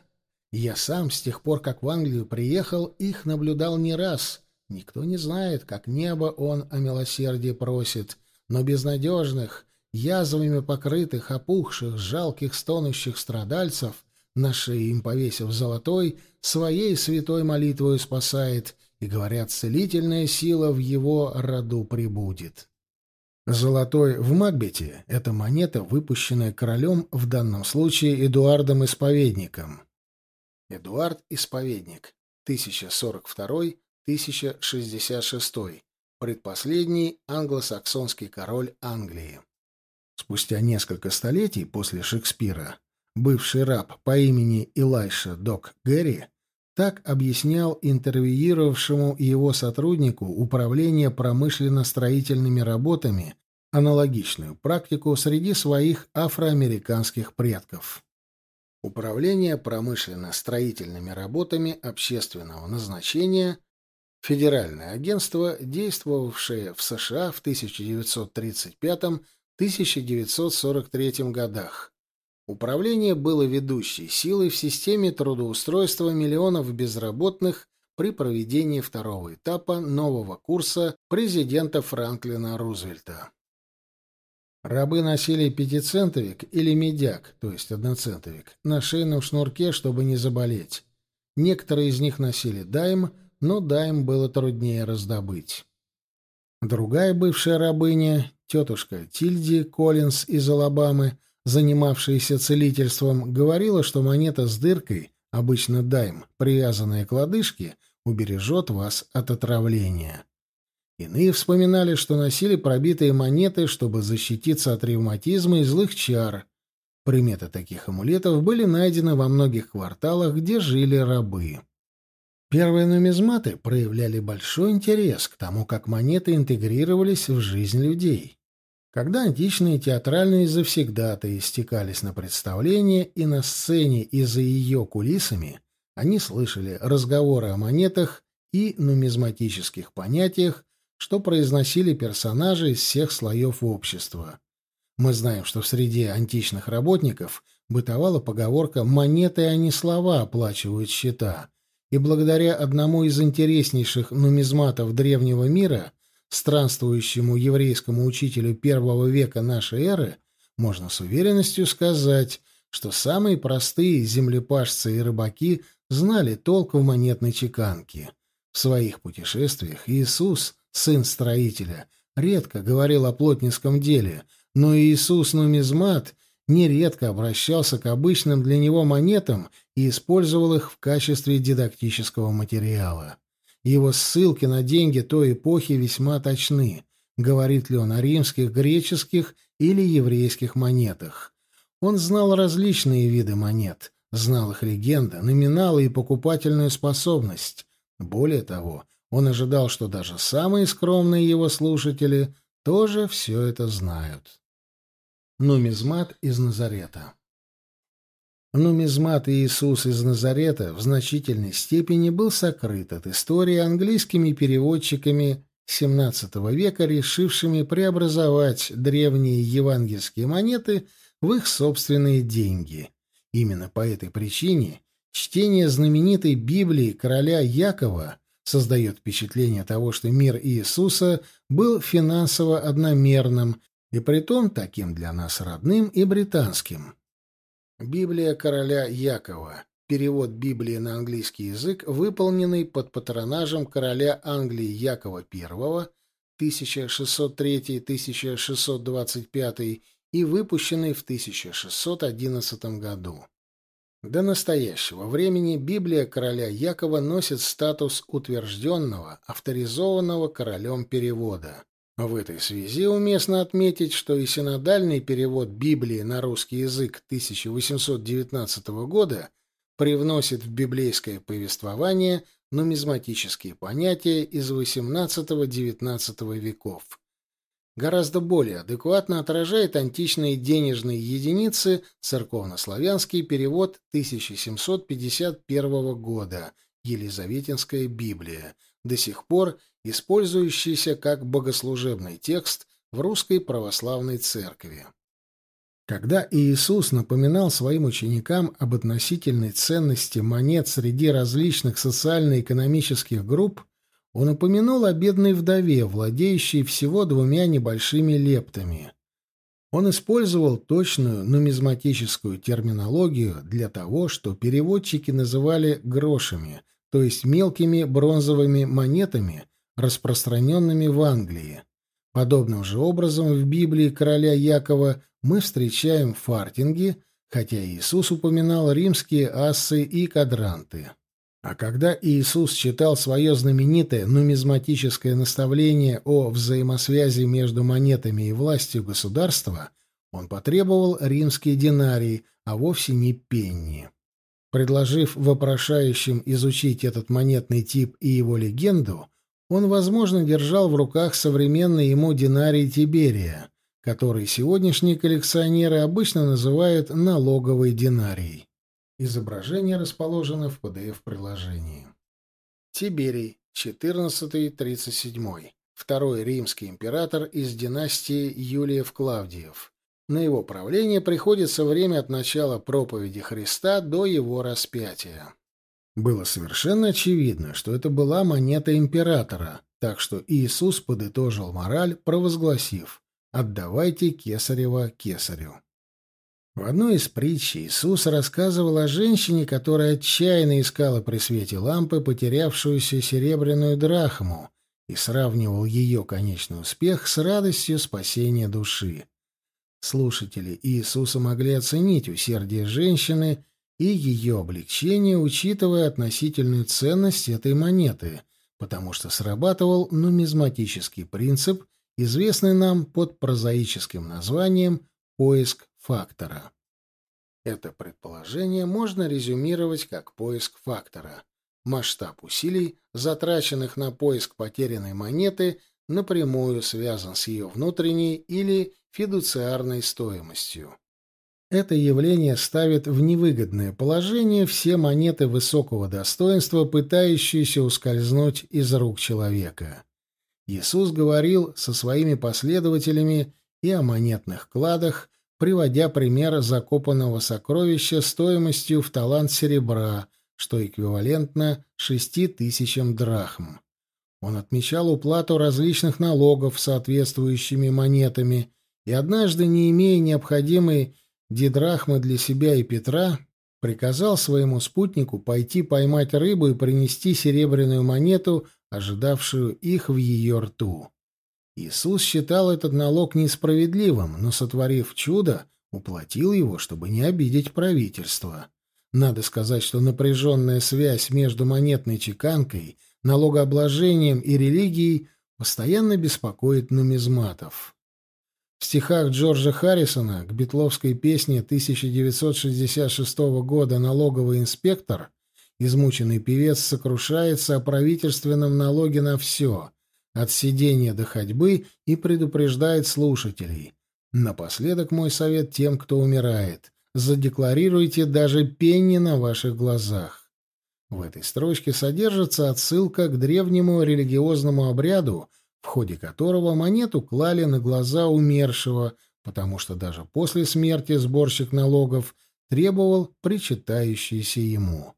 Я сам с тех пор, как в Англию приехал, их наблюдал не раз. Никто не знает, как небо он о милосердии просит, но безнадежных, язвами покрытых, опухших, жалких, стонущих страдальцев, на шее им повесив золотой, своей святой молитвою спасает, и, говорят, целительная сила в его роду прибудет. Золотой в Макбете — это монета, выпущенная королем, в данном случае Эдуардом Исповедником. Эдуард Исповедник, 1042-1066, предпоследний англосаксонский король Англии. Спустя несколько столетий после Шекспира бывший раб по имени Илайша Док Гэри так объяснял интервьюировавшему его сотруднику управление промышленно-строительными работами аналогичную практику среди своих афроамериканских предков. Управление промышленно-строительными работами общественного назначения – Федеральное агентство, действовавшее в США в 1935-1943 годах. Управление было ведущей силой в системе трудоустройства миллионов безработных при проведении второго этапа нового курса президента Франклина Рузвельта. Рабы носили пятицентовик или медяк, то есть одноцентовик, на шейном шнурке, чтобы не заболеть. Некоторые из них носили дайм, но дайм было труднее раздобыть. Другая бывшая рабыня, тетушка Тильди Коллинз из Алабамы, занимавшаяся целительством, говорила, что монета с дыркой, обычно дайм, привязанная к лодыжке, убережет вас от отравления. Иные вспоминали, что носили пробитые монеты, чтобы защититься от ревматизма и злых чар. Приметы таких амулетов были найдены во многих кварталах, где жили рабы. Первые нумизматы проявляли большой интерес к тому, как монеты интегрировались в жизнь людей. Когда античные театральные завсегдаты истекались на представление, и на сцене и за ее кулисами они слышали разговоры о монетах и нумизматических понятиях, что произносили персонажи из всех слоев общества. Мы знаем, что в среде античных работников бытовала поговорка «монеты, а не слова оплачивают счета», и благодаря одному из интереснейших нумизматов древнего мира, странствующему еврейскому учителю первого века нашей эры, можно с уверенностью сказать, что самые простые землепашцы и рыбаки знали толк в монетной чеканке. В своих путешествиях Иисус сын строителя, редко говорил о плотницком деле, но Иисус нумизмат нередко обращался к обычным для него монетам и использовал их в качестве дидактического материала. Его ссылки на деньги той эпохи весьма точны, говорит ли он о римских, греческих или еврейских монетах. Он знал различные виды монет, знал их легенды, номиналы и покупательную способность. Более того, он ожидал, что даже самые скромные его слушатели тоже все это знают. Нумизмат из Назарета Нумизмат Иисус из Назарета в значительной степени был сокрыт от истории английскими переводчиками XVII века, решившими преобразовать древние евангельские монеты в их собственные деньги. Именно по этой причине чтение знаменитой Библии короля Якова создает впечатление того, что мир Иисуса был финансово одномерным и притом таким для нас родным и британским. Библия короля Якова. Перевод Библии на английский язык, выполненный под патронажем короля Англии Якова I 1603-1625 и выпущенный в 1611 году. До настоящего времени Библия короля Якова носит статус утвержденного, авторизованного королем перевода. В этой связи уместно отметить, что и синодальный перевод Библии на русский язык 1819 года привносит в библейское повествование нумизматические понятия из XVIII-XIX веков. Гораздо более адекватно отражает античные денежные единицы церковнославянский перевод 1751 года Елизаветинская Библия, до сих пор использующийся как богослужебный текст в русской православной церкви. Когда Иисус напоминал своим ученикам об относительной ценности монет среди различных социально-экономических групп, он упомянул о бедной вдове, владеющей всего двумя небольшими лептами. Он использовал точную нумизматическую терминологию для того, что переводчики называли грошами, то есть мелкими бронзовыми монетами, распространенными в Англии. Подобным же образом в Библии короля Якова мы встречаем фартинги, хотя Иисус упоминал римские ассы и кадранты. А когда Иисус читал свое знаменитое нумизматическое наставление о взаимосвязи между монетами и властью государства, он потребовал римские динарии, а вовсе не пенни. Предложив вопрошающим изучить этот монетный тип и его легенду, он, возможно, держал в руках современный ему динарий Тиберия, который сегодняшние коллекционеры обычно называют налоговый динарий. Изображение расположено в PDF-приложении. Тиберий, 14-37, второй римский император из династии Юлиев-Клавдиев, на его правление приходится время от начала проповеди Христа до его распятия. Было совершенно очевидно, что это была монета императора, так что Иисус подытожил мораль, провозгласив «Отдавайте кесарева кесарю». В одной из притч Иисус рассказывал о женщине, которая отчаянно искала при свете лампы потерявшуюся серебряную драхму и сравнивал ее конечный успех с радостью спасения души. Слушатели Иисуса могли оценить усердие женщины и ее облегчение, учитывая относительную ценность этой монеты, потому что срабатывал нумизматический принцип, известный нам под прозаическим названием «поиск фактора». Это предположение можно резюмировать как поиск фактора. Масштаб усилий, затраченных на поиск потерянной монеты, напрямую связан с ее внутренней или фидуциарной стоимостью. Это явление ставит в невыгодное положение все монеты высокого достоинства, пытающиеся ускользнуть из рук человека. Иисус говорил со своими последователями и о монетных кладах, приводя пример закопанного сокровища стоимостью в талант серебра, что эквивалентно шести тысячам драхм. Он отмечал уплату различных налогов соответствующими монетами и однажды, не имея необходимой дидрахмы для себя и Петра, приказал своему спутнику пойти поймать рыбу и принести серебряную монету, ожидавшую их в ее рту. Иисус считал этот налог несправедливым, но, сотворив чудо, уплатил его, чтобы не обидеть правительство. Надо сказать, что напряженная связь между монетной чеканкой, налогообложением и религией постоянно беспокоит нумизматов. В стихах Джорджа Харрисона к битловской песне 1966 года «Налоговый инспектор» измученный певец сокрушается о правительственном налоге на все, от сидения до ходьбы, и предупреждает слушателей. Напоследок мой совет тем, кто умирает. Задекларируйте даже пенни на ваших глазах. В этой строчке содержится отсылка к древнему религиозному обряду, в ходе которого монету клали на глаза умершего, потому что даже после смерти сборщик налогов требовал причитающиеся ему.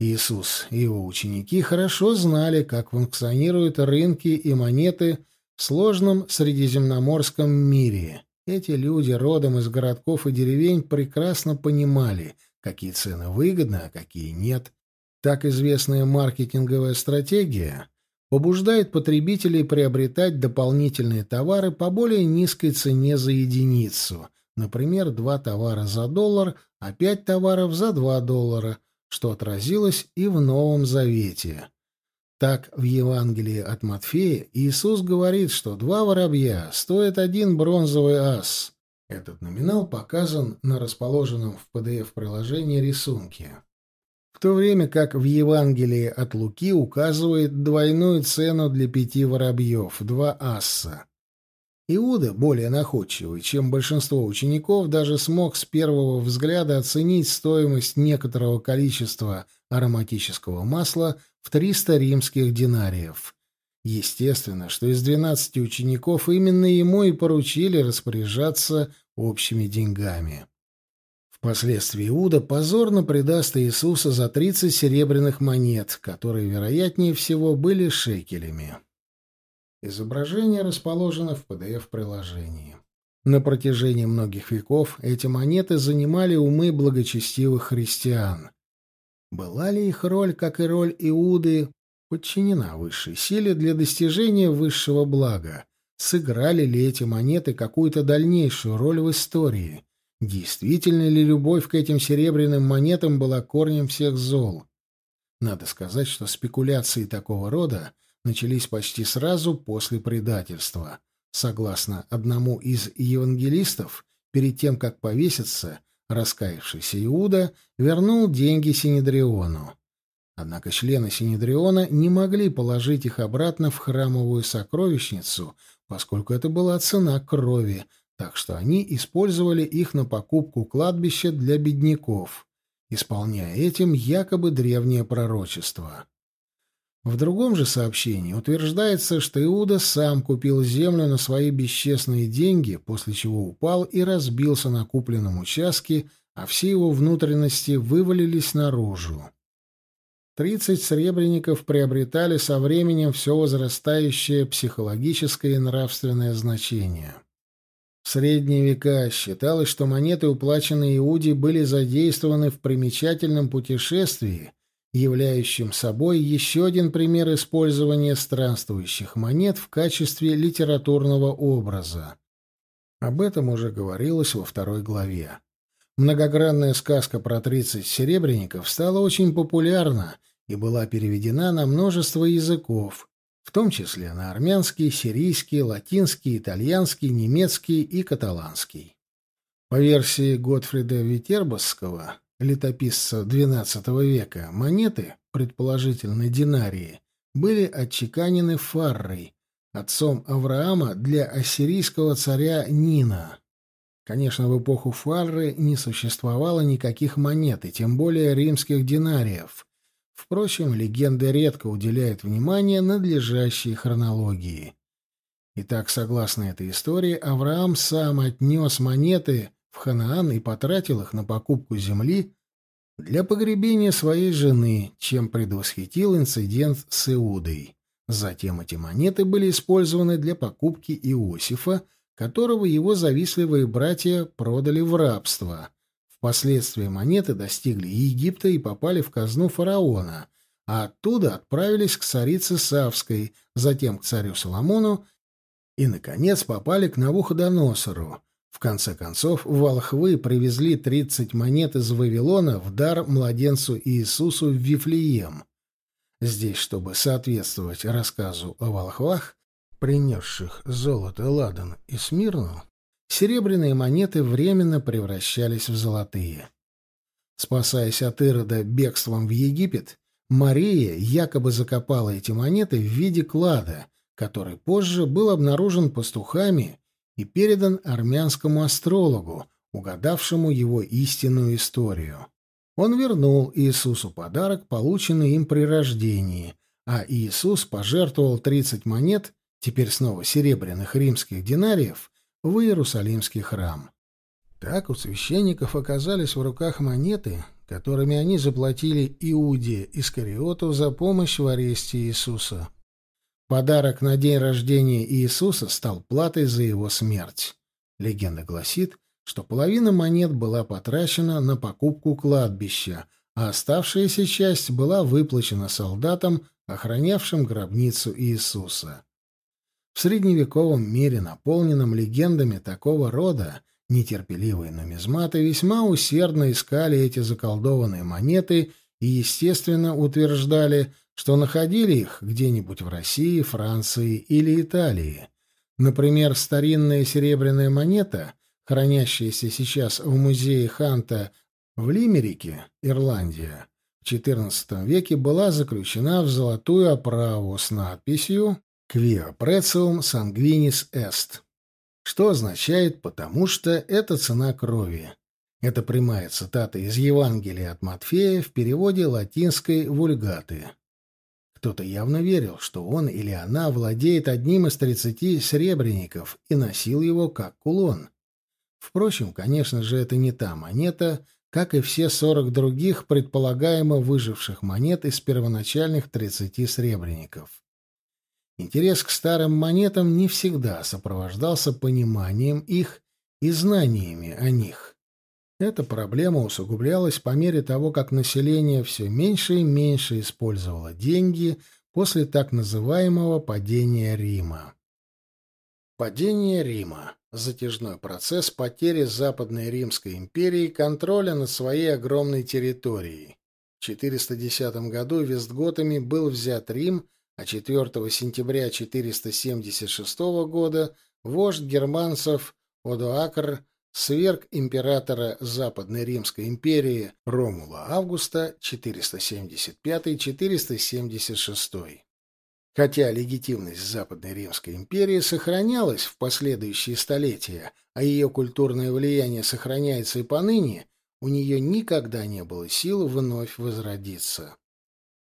Иисус и его ученики хорошо знали, как функционируют рынки и монеты в сложном средиземноморском мире, Эти люди, родом из городков и деревень, прекрасно понимали, какие цены выгодны, а какие нет. Так известная маркетинговая стратегия побуждает потребителей приобретать дополнительные товары по более низкой цене за единицу, например, два товара за доллар, а пять товаров за два доллара, что отразилось и в Новом Завете. Так, в Евангелии от Матфея Иисус говорит, что два воробья стоят один бронзовый ас. Этот номинал показан на расположенном в PDF-приложении рисунке. В то время как в Евангелии от Луки указывает двойную цену для пяти воробьев — два асса. Иуда, более находчивый, чем большинство учеников, даже смог с первого взгляда оценить стоимость некоторого количества ароматического масла в 300 римских динариев. Естественно, что из 12 учеников именно ему и поручили распоряжаться общими деньгами. Впоследствии Иуда позорно предаст Иисуса за 30 серебряных монет, которые, вероятнее всего, были шекелями. Изображение расположено в PDF-приложении. На протяжении многих веков эти монеты занимали умы благочестивых христиан. Была ли их роль, как и роль Иуды, подчинена высшей силе для достижения высшего блага? Сыграли ли эти монеты какую-то дальнейшую роль в истории? Действительно ли любовь к этим серебряным монетам была корнем всех зол? Надо сказать, что спекуляции такого рода начались почти сразу после предательства. Согласно одному из евангелистов, перед тем, как повеситься, раскаявшийся Иуда вернул деньги Синедриону. Однако члены Синедриона не могли положить их обратно в храмовую сокровищницу, поскольку это была цена крови, так что они использовали их на покупку кладбища для бедняков, исполняя этим якобы древнее пророчество. В другом же сообщении утверждается, что Иуда сам купил землю на свои бесчестные деньги, после чего упал и разбился на купленном участке, а все его внутренности вывалились наружу. Тридцать сребреников приобретали со временем все возрастающее психологическое и нравственное значение. В средние века считалось, что монеты, уплаченные Иуде, были задействованы в примечательном путешествии, являющим собой еще один пример использования странствующих монет в качестве литературного образа. Об этом уже говорилось во второй главе. Многогранная сказка про 30 серебряников стала очень популярна и была переведена на множество языков, в том числе на армянский, сирийский, латинский, итальянский, немецкий и каталанский. По версии Готфрида Витербосского, летописца XII века, монеты, предположительно динарии, были отчеканены Фаррой, отцом Авраама для ассирийского царя Нина. Конечно, в эпоху Фарры не существовало никаких монет, и тем более римских динариев. Впрочем, легенды редко уделяют внимание надлежащей хронологии. Итак, согласно этой истории, Авраам сам отнес монеты в Ханаан и потратил их на покупку земли для погребения своей жены, чем предвосхитил инцидент с Иудой. Затем эти монеты были использованы для покупки Иосифа, которого его завистливые братья продали в рабство. Впоследствии монеты достигли Египта и попали в казну фараона, а оттуда отправились к царице Савской, затем к царю Соломону и, наконец, попали к Навуходоносору. В конце концов, волхвы привезли 30 монет из Вавилона в дар младенцу Иисусу в Вифлеем. Здесь, чтобы соответствовать рассказу о волхвах, принесших золото, ладан и смирну, серебряные монеты временно превращались в золотые. Спасаясь от Ирода бегством в Египет, Мария якобы закопала эти монеты в виде клада, который позже был обнаружен пастухами и передан армянскому астрологу, угадавшему его истинную историю. Он вернул Иисусу подарок, полученный им при рождении, а Иисус пожертвовал 30 монет, теперь снова серебряных римских динариев, в Иерусалимский храм. Так у священников оказались в руках монеты, которыми они заплатили Иуде Искариоту за помощь в аресте Иисуса. Подарок на день рождения Иисуса стал платой за его смерть. Легенда гласит, что половина монет была потрачена на покупку кладбища, а оставшаяся часть была выплачена солдатам, охранявшим гробницу Иисуса. В средневековом мире, наполненном легендами такого рода, нетерпеливые нумизматы весьма усердно искали эти заколдованные монеты и, естественно, утверждали, что находили их где-нибудь в России, Франции или Италии. Например, старинная серебряная монета, хранящаяся сейчас в музее Ханта в Лимерике, Ирландия, в XIV веке была заключена в золотую оправу с надписью «Quia precium sanguinis est», что означает «потому что это цена крови». Это прямая цитата из Евангелия от Матфея в переводе латинской «Вульгаты». Кто-то явно верил, что он или она владеет одним из тридцати серебряников и носил его как кулон. Впрочем, конечно же, это не та монета, как и все сорок других предполагаемо выживших монет из первоначальных тридцати сребреников. Интерес к старым монетам не всегда сопровождался пониманием их и знаниями о них. Эта проблема усугублялась по мере того, как население все меньше и меньше использовало деньги после так называемого падения Рима. Падение Рима – затяжной процесс потери Западной Римской империи контроля над своей огромной территорией. В 410 году Вестготами был взят Рим, а 4 сентября 476 года вождь германцев Одоакр сверг императора Западной Римской империи Ромула Августа 475-476. Хотя легитимность Западной Римской империи сохранялась в последующие столетия, а ее культурное влияние сохраняется и поныне, у нее никогда не было сил вновь возродиться.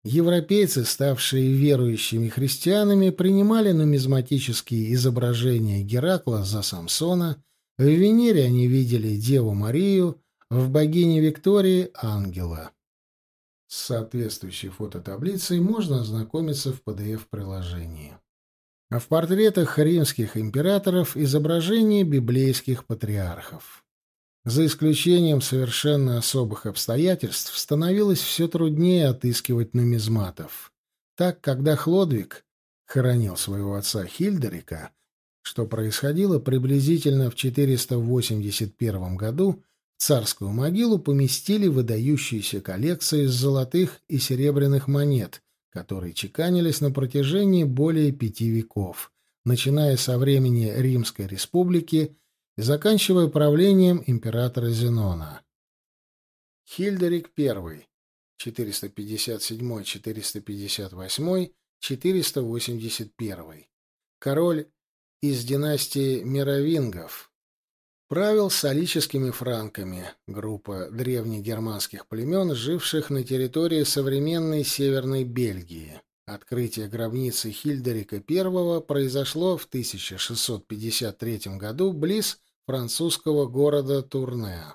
Европейцы, ставшие верующими христианами, принимали нумизматические изображения Геракла за Самсона – в Венере они видели Деву Марию, в богине Виктории — ангела. С соответствующей фототаблицей можно ознакомиться в PDF-приложении. А в портретах римских императоров изображения библейских патриархов. За исключением совершенно особых обстоятельств становилось все труднее отыскивать нумизматов. Так, когда Хлодвиг хоронил своего отца Хильдерика, что происходило приблизительно в 481 году, в царскую могилу поместили выдающиеся коллекции из золотых и серебряных монет, которые чеканились на протяжении более пяти веков, начиная со времени Римской республики и заканчивая правлением императора Зенона. Хильдерик I 457-458, 481. Король из династии Мировингов. Правил салическими франками, группа древнегерманских племен, живших на территории современной Северной Бельгии. Открытие гробницы Хильдерика I произошло в 1653 году близ французского города Турне.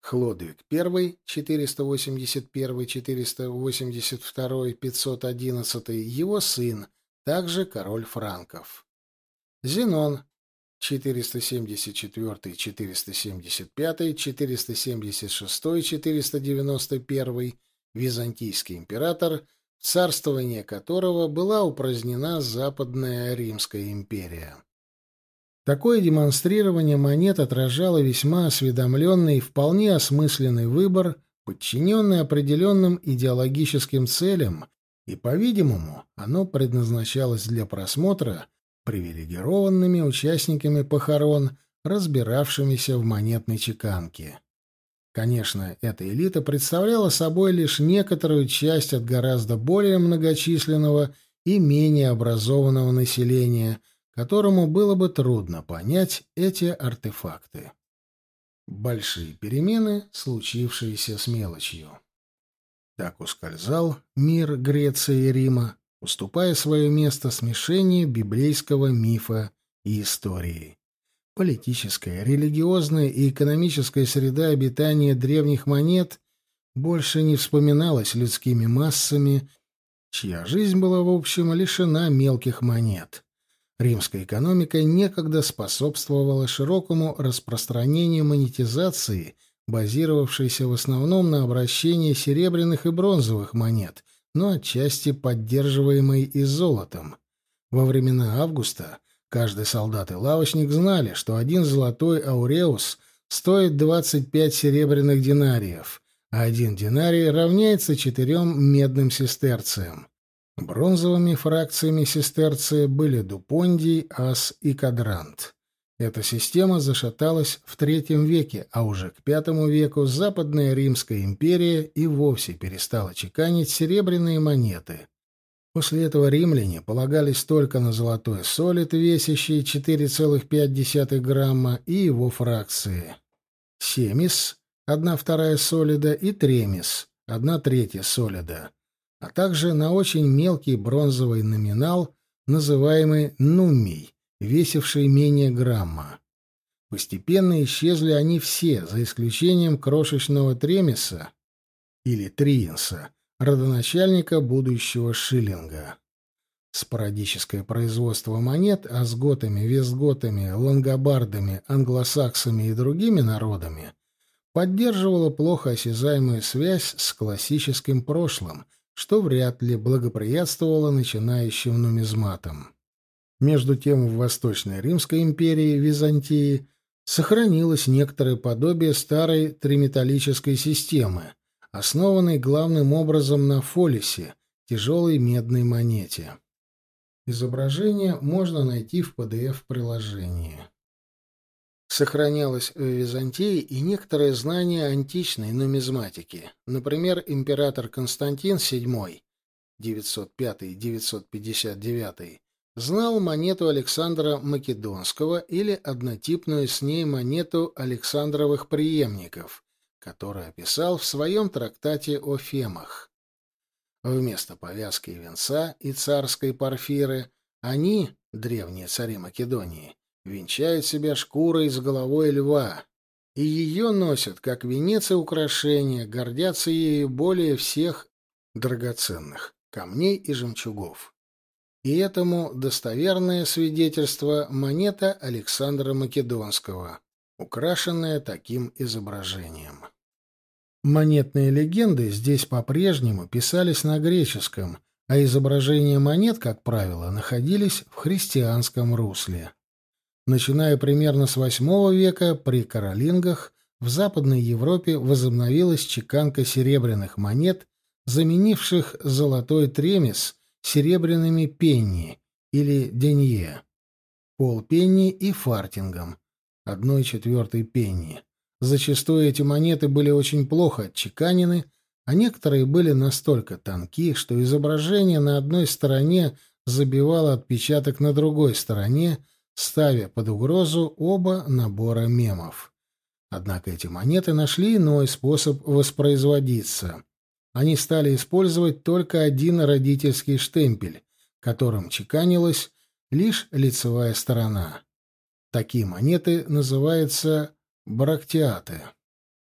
Хлодвиг I, 481-482, 511, его сын, также король франков. Зенон 474, 475, 476, 491, византийский император, царствование которого была упразднена Западная Римская империя. Такое демонстрирование монет отражало весьма осведомленный и вполне осмысленный выбор, подчиненный определенным идеологическим целям, и, по-видимому, оно предназначалось для просмотра – привилегированными участниками похорон, разбиравшимися в монетной чеканке. Конечно, эта элита представляла собой лишь некоторую часть от гораздо более многочисленного и менее образованного населения, которому было бы трудно понять эти артефакты. Большие перемены, случившиеся с мелочью. Так ускользал мир Греции и Рима, уступая свое место смешению библейского мифа и истории. Политическая, религиозная и экономическая среда обитания древних монет больше не вспоминалась людскими массами, чья жизнь была, в общем, лишена мелких монет. Римская экономика некогда способствовала широкому распространению монетизации, базировавшейся в основном на обращении серебряных и бронзовых монет, но отчасти поддерживаемой и золотом. Во времена Августа каждый солдат и лавочник знали, что один золотой ауреус стоит 25 серебряных динариев, а один динарий равняется четырем медным сестерциям. Бронзовыми фракциями сестерция были Дупондий, Ас и Кадрант. Эта система зашаталась в III веке, а уже к V веку Западная Римская империя и вовсе перестала чеканить серебряные монеты. После этого римляне полагались только на золотой солид, весящий 4,5 грамма, и его фракции. Семис — одна вторая солида, и тремис — одна третья солида, а также на очень мелкий бронзовый номинал, называемый нумий, весивший менее грамма. Постепенно исчезли они все, за исключением крошечного тремиса или триенса — родоначальника будущего шиллинга. Спорадическое производство монет а с готами, вестготами, лангобардами, англосаксами и другими народами поддерживало плохо осязаемую связь с классическим прошлым, что вряд ли благоприятствовало начинающим нумизматам. Между тем в Восточной Римской империи, Византии, сохранилось некоторое подобие старой триметаллической системы – основанный главным образом на фолисе, тяжелой медной монете. Изображение можно найти в PDF-приложении. Сохранялось в Византии и некоторое знание античной нумизматики. Например, император Константин VII 905-959 знал монету Александра Македонского или однотипную с ней монету Александровых преемников, который описал в своем трактате о фемах. Вместо повязки венца и царской парфиры они, древние цари Македонии, венчают себя шкурой с головой льва, и ее носят как венец и украшение, гордятся ею более всех драгоценных камней и жемчугов. И этому достоверное свидетельство монета Александра Македонского, украшенная таким изображением. Монетные легенды здесь по-прежнему писались на греческом, а изображения монет, как правило, находились в христианском русле. Начиная примерно с VIII века при Каролингах в Западной Европе возобновилась чеканка серебряных монет, заменивших золотой тремес серебряными пенни или денье, полпенни и фартингом, одной четвертой пенни. Зачастую эти монеты были очень плохо отчеканены, а некоторые были настолько тонки, что изображение на одной стороне забивало отпечаток на другой стороне, ставя под угрозу оба набора мемов. Однако эти монеты нашли иной способ воспроизводиться. Они стали использовать только один родительский штемпель, которым чеканилась лишь лицевая сторона. Такие монеты называются брактиаты,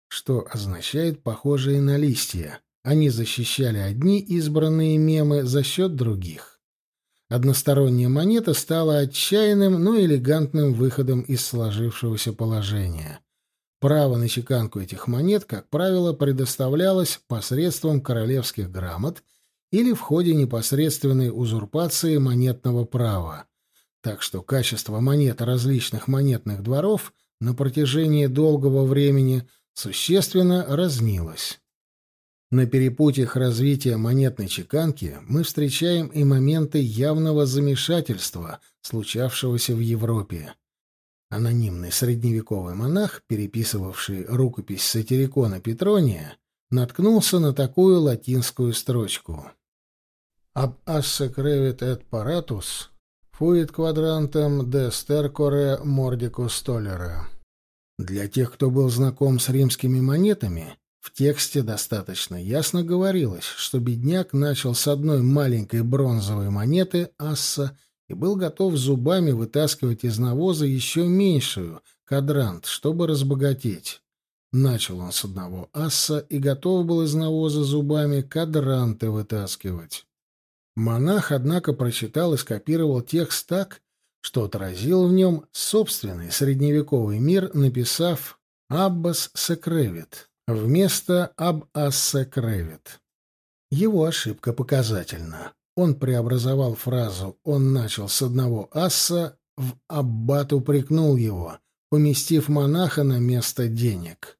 что означает «похожие на листья». Они защищали одни избранные мемы за счет других. Односторонняя монета стала отчаянным, но элегантным выходом из сложившегося положения. Право на чеканку этих монет, как правило, предоставлялось посредством королевских грамот или в ходе непосредственной узурпации монетного права. Так что качество монет различных монетных дворов на протяжении долгого времени существенно разнилось. На перепутьях развития монетной чеканки мы встречаем и моменты явного замешательства, случавшегося в Европе. Анонимный средневековый монах, переписывавший рукопись сатирикона Петрония, наткнулся на такую латинскую строчку. «Ab asse crevit et paratus Фуит квадрантом де стеркоре мордику столера. Для тех, кто был знаком с римскими монетами, в тексте достаточно ясно говорилось, что бедняк начал с одной маленькой бронзовой монеты асса и был готов зубами вытаскивать из навоза еще меньшую, кадрант, чтобы разбогатеть. Начал он с одного асса и готов был из навоза зубами кадранты вытаскивать. Монах, однако, прочитал и скопировал текст так, что отразил в нем собственный средневековый мир, написав «Аббас Секревит» вместо «Аб-Ассе Кревит». Его ошибка показательна. Он преобразовал фразу «он начал с одного асса» в «аббат упрекнул его», поместив монаха на место денег.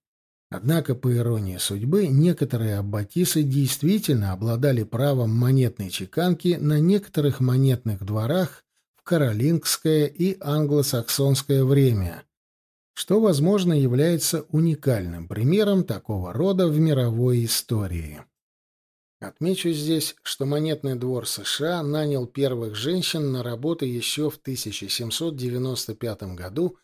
Однако, по иронии судьбы, некоторые аббатисы действительно обладали правом монетной чеканки на некоторых монетных дворах в каролингское и англосаксонское время, что, возможно, является уникальным примером такого рода в мировой истории. Отмечу здесь, что монетный двор США нанял первых женщин на работу еще в 1795 году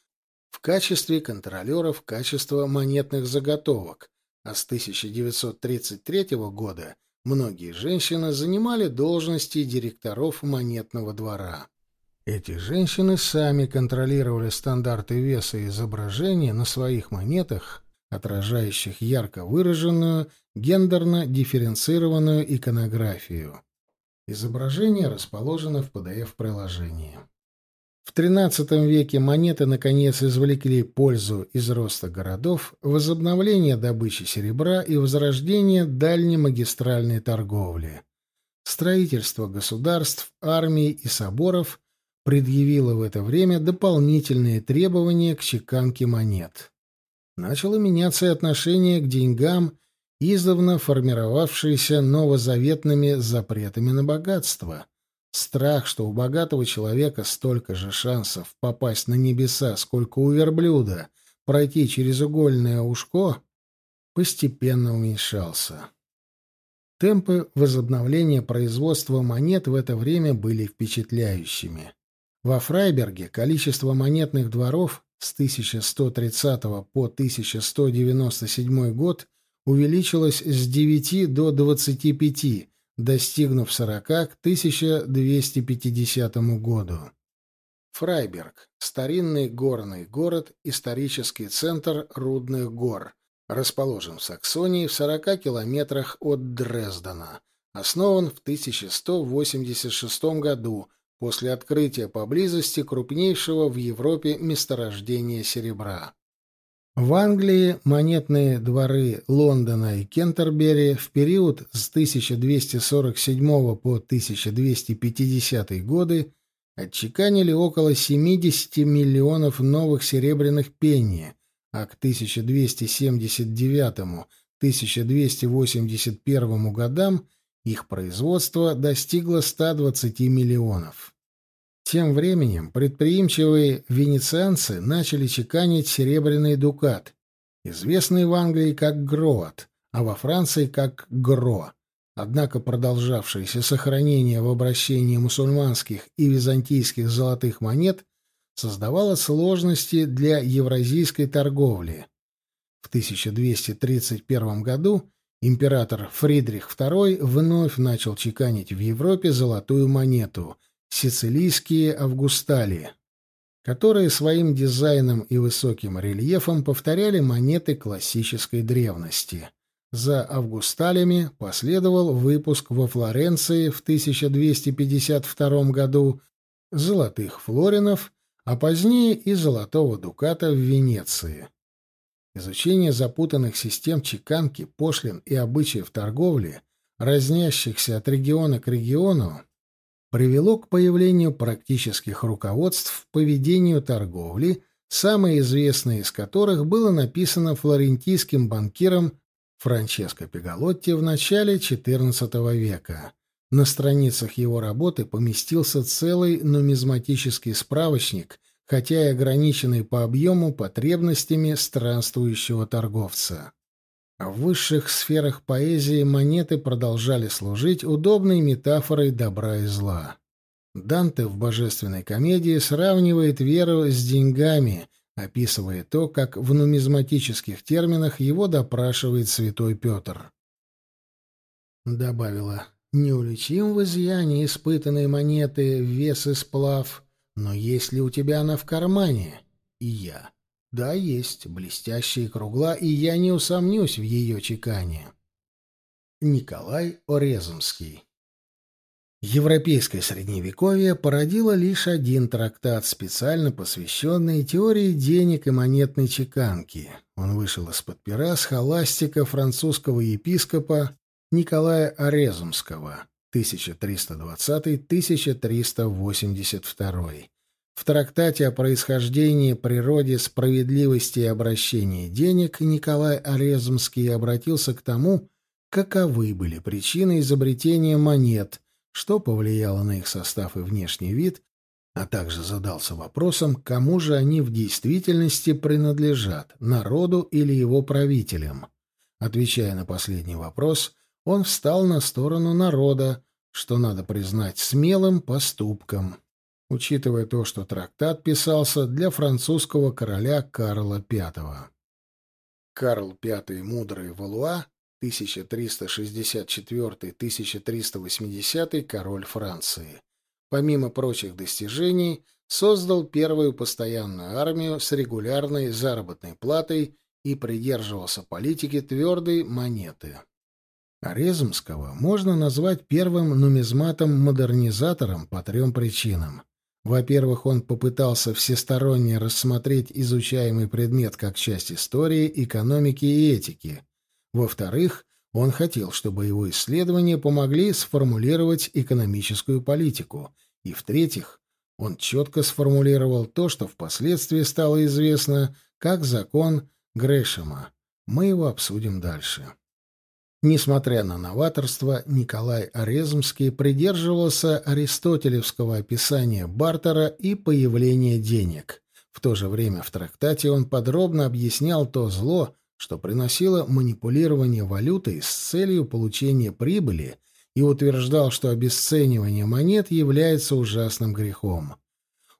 в качестве контролеров качества монетных заготовок, а с 1933 года многие женщины занимали должности директоров монетного двора. Эти женщины сами контролировали стандарты веса и изображения на своих монетах, отражающих ярко выраженную, гендерно дифференцированную иконографию. Изображение расположено в PDF-приложении. В XIII веке монеты, наконец, извлекли пользу из роста городов, возобновления добычи серебра и возрождения дальней магистральной торговли. Строительство государств, армий и соборов предъявило в это время дополнительные требования к чеканке монет. Начало меняться и отношение к деньгам, издавна формировавшееся новозаветными запретами на богатство. Страх, что у богатого человека столько же шансов попасть на небеса, сколько у верблюда, пройти через угольное ушко, постепенно уменьшался. Темпы возобновления производства монет в это время были впечатляющими. Во Фрайберге количество монетных дворов с 1130 по 1197 год увеличилось с 9 до 25, достигнув 40 к 1250 году. Фрайберг – старинный горный город, исторический центр рудных гор, расположен в Саксонии в 40 километрах от Дрездена, основан в 1186 году после открытия поблизости крупнейшего в Европе месторождения серебра. В Англии монетные дворы Лондона и Кентербери в период с 1247 по 1250 годы отчеканили около 70 миллионов новых серебряных пенни, а к 1279-1281 годам их производство достигло 120 миллионов. Тем временем предприимчивые венецианцы начали чеканить серебряный дукат, известный в Англии как гроат, а во Франции как гро. Однако продолжавшееся сохранение в обращении мусульманских и византийских золотых монет создавало сложности для евразийской торговли. В 1231 году Император Фридрих II вновь начал чеканить в Европе золотую монету — сицилийские августалии, которые своим дизайном и высоким рельефом повторяли монеты классической древности. За августалями последовал выпуск во Флоренции в 1252 году золотых флоринов, а позднее и золотого дуката в Венеции. Изучение запутанных систем чеканки, пошлин и обычаев торговли, разнящихся от региона к региону, привело к появлению практических руководств по ведению торговли, самое известное из которых было написано флорентийским банкиром Франческо Пегалотти в начале XIV века. На страницах его работы поместился целый нумизматический справочник – хотя и ограниченный по объему потребностями странствующего торговца. В высших сферах поэзии монеты продолжали служить удобной метафорой добра и зла. Данте в «Божественной комедии» сравнивает веру с деньгами, описывая то, как в нумизматических терминах его допрашивает святой Петр. Добавила, «Не уличим в изъяне испытанные монеты, вес и сплав, но есть ли у тебя она в кармане? И я. Да, есть, блестящая и кругла, и я не усомнюсь в ее чекане. Николай Орезомский Европейское средневековье породило лишь один трактат, специально посвященный теории денег и монетной чеканки. Он вышел из-под пера схоластика французского епископа Николая Орезумского 1320-1382. В трактате о происхождении, природе, справедливости и обращении денег Николай Орезумский обратился к тому, каковы были причины изобретения монет – что повлияло на их состав и внешний вид, а также задался вопросом, кому же они в действительности принадлежат, народу или его правителям. Отвечая на последний вопрос, он встал на сторону народа, что надо признать смелым поступком, учитывая то, что трактат писался для французского короля Карла V. Карл V Мудрый Валуа 1364-1380 король Франции. Помимо прочих достижений, создал первую постоянную армию с регулярной заработной платой и придерживался политики твердой монеты. Резмского можно назвать первым нумизматом-модернизатором по трем причинам. Во-первых, он попытался всесторонне рассмотреть изучаемый предмет как часть истории, экономики и этики – во-вторых, он хотел, чтобы его исследования помогли сформулировать экономическую политику. И в-третьих, он четко сформулировал то, что впоследствии стало известно как закон Грэшема. Мы его обсудим дальше. Несмотря на новаторство, Николай Орезмский придерживался аристотелевского описания бартера и появления денег. В то же время в трактате он подробно объяснял то зло, что приносило манипулирование валютой с целью получения прибыли и утверждал, что обесценивание монет является ужасным грехом.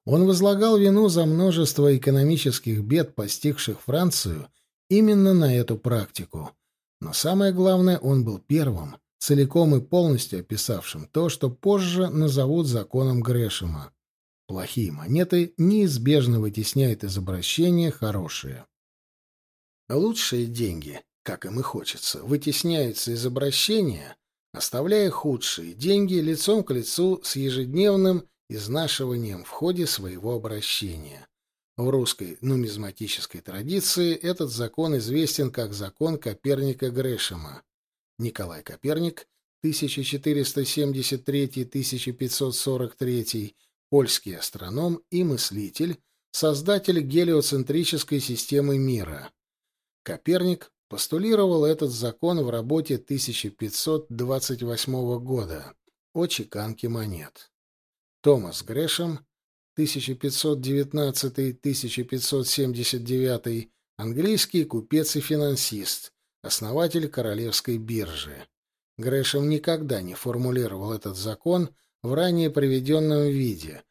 Он возлагал вину за множество экономических бед, постигших Францию, именно на эту практику. Но самое главное, он был первым, целиком и полностью описавшим то, что позже назовут законом Грэшема. Плохие монеты неизбежно вытесняют из обращения хорошие. Лучшие деньги, как им и хочется, вытесняются из обращения, оставляя худшие деньги лицом к лицу с ежедневным изнашиванием в ходе своего обращения. В русской нумизматической традиции этот закон известен как закон Коперника Грэшема. Николай Коперник, 1473-1543, польский астроном и мыслитель, создатель гелиоцентрической системы мира. Коперник постулировал этот закон в работе 1528 года о чеканке монет. Томас Грэшем 1519-1579, английский купец и финансист, основатель Королевской биржи. Грэшем никогда не формулировал этот закон в ранее приведенном виде,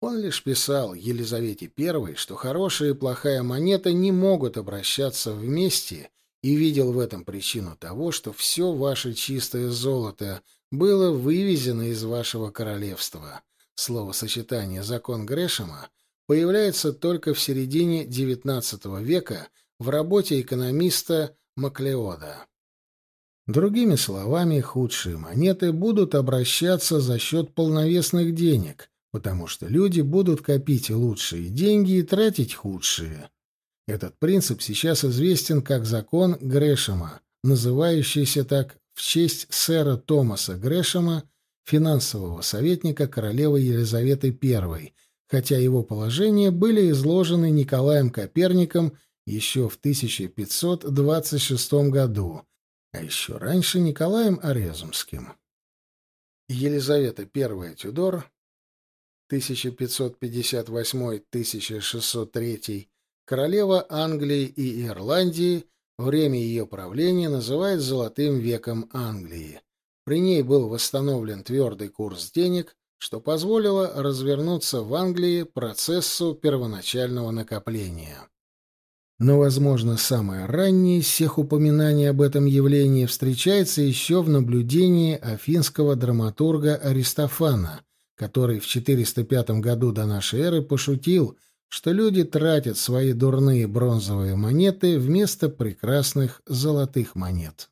он лишь писал Елизавете I, что хорошая и плохая монета не могут обращаться вместе, и видел в этом причину того, что все ваше чистое золото было вывезено из вашего королевства. Словосочетание «закон Грэшема» появляется только в середине XIX века в работе экономиста Маклеода. Другими словами, худшие монеты будут обращаться за счет полновесных денег – потому что люди будут копить лучшие деньги и тратить худшие. Этот принцип сейчас известен как закон Грэшема, называющийся так в честь сэра Томаса Грэшема, финансового советника королевы Елизаветы I, хотя его положения были изложены Николаем Коперником еще в 1526 году, а еще раньше Николаем Орезумским. Елизавета I Тюдор 1558-1603, королева Англии и Ирландии, время ее правления называют «золотым веком Англии». При ней был восстановлен твердый курс денег, что позволило развернуться в Англии процессу первоначального накопления. Но, возможно, самое раннее из всех упоминаний об этом явлении встречается еще в наблюдении афинского драматурга Аристофана, который в 405 году до нашей эры пошутил, что люди тратят свои дурные бронзовые монеты вместо прекрасных золотых монет.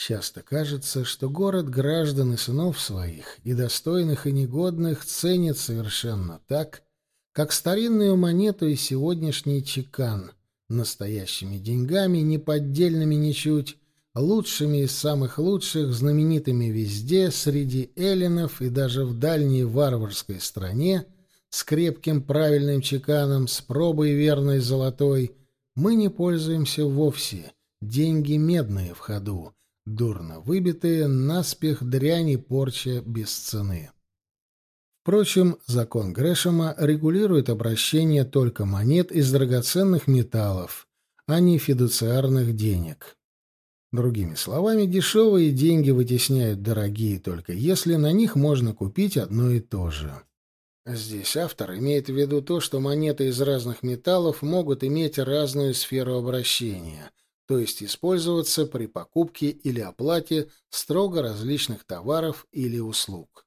Часто кажется, что город граждан и сынов своих, и достойных, и негодных, ценит совершенно так, как старинную монету и сегодняшний чекан, настоящими деньгами, не поддельными ничуть, лучшими из самых лучших, знаменитыми везде, среди эллинов и даже в дальней варварской стране, с крепким правильным чеканом, с пробой верной золотой, мы не пользуемся вовсе, деньги медные в ходу, дурно выбитые, наспех дрянь и порча без цены. Впрочем, закон Грэшема регулирует обращение только монет из драгоценных металлов, а не фидуциарных денег. Другими словами, дешевые деньги вытесняют дорогие только если на них можно купить одно и то же. Здесь автор имеет в виду то, что монеты из разных металлов могут иметь разную сферу обращения, то есть использоваться при покупке или оплате строго различных товаров или услуг.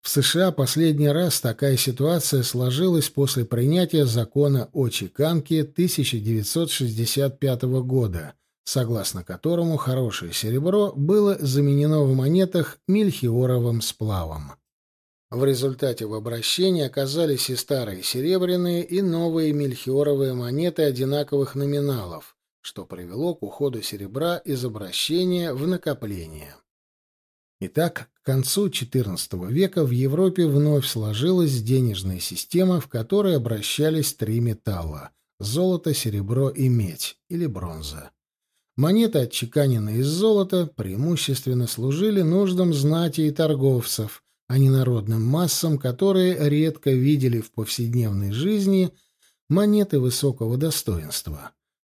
В США последний раз такая ситуация сложилась после принятия закона о чеканке 1965 года, согласно которому хорошее серебро было заменено в монетах мельхиоровым сплавом. В результате в обращении оказались и старые серебряные, и новые мельхиоровые монеты одинаковых номиналов, что привело к уходу серебра из обращения в накопление. Итак, к концу XIV века в Европе вновь сложилась денежная система, в которой обращались три металла — золото, серебро и медь, или бронза. Монеты, отчеканенные из золота, преимущественно служили нуждам знати и торговцев, а не народным массам, которые редко видели в повседневной жизни монеты высокого достоинства.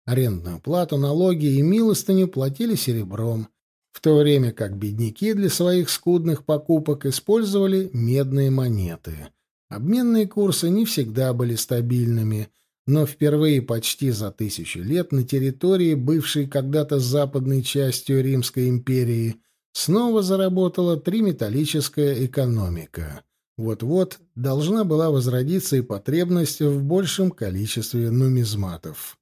Арендную плату, налоги и милостыню платили серебром, в то время как бедняки для своих скудных покупок использовали медные монеты. Обменные курсы не всегда были стабильными, но впервые почти за тысячу лет на территории, бывшей когда-то западной частью Римской империи, снова заработала триметаллическая экономика. Вот-вот должна была возродиться и потребность в большем количестве нумизматов.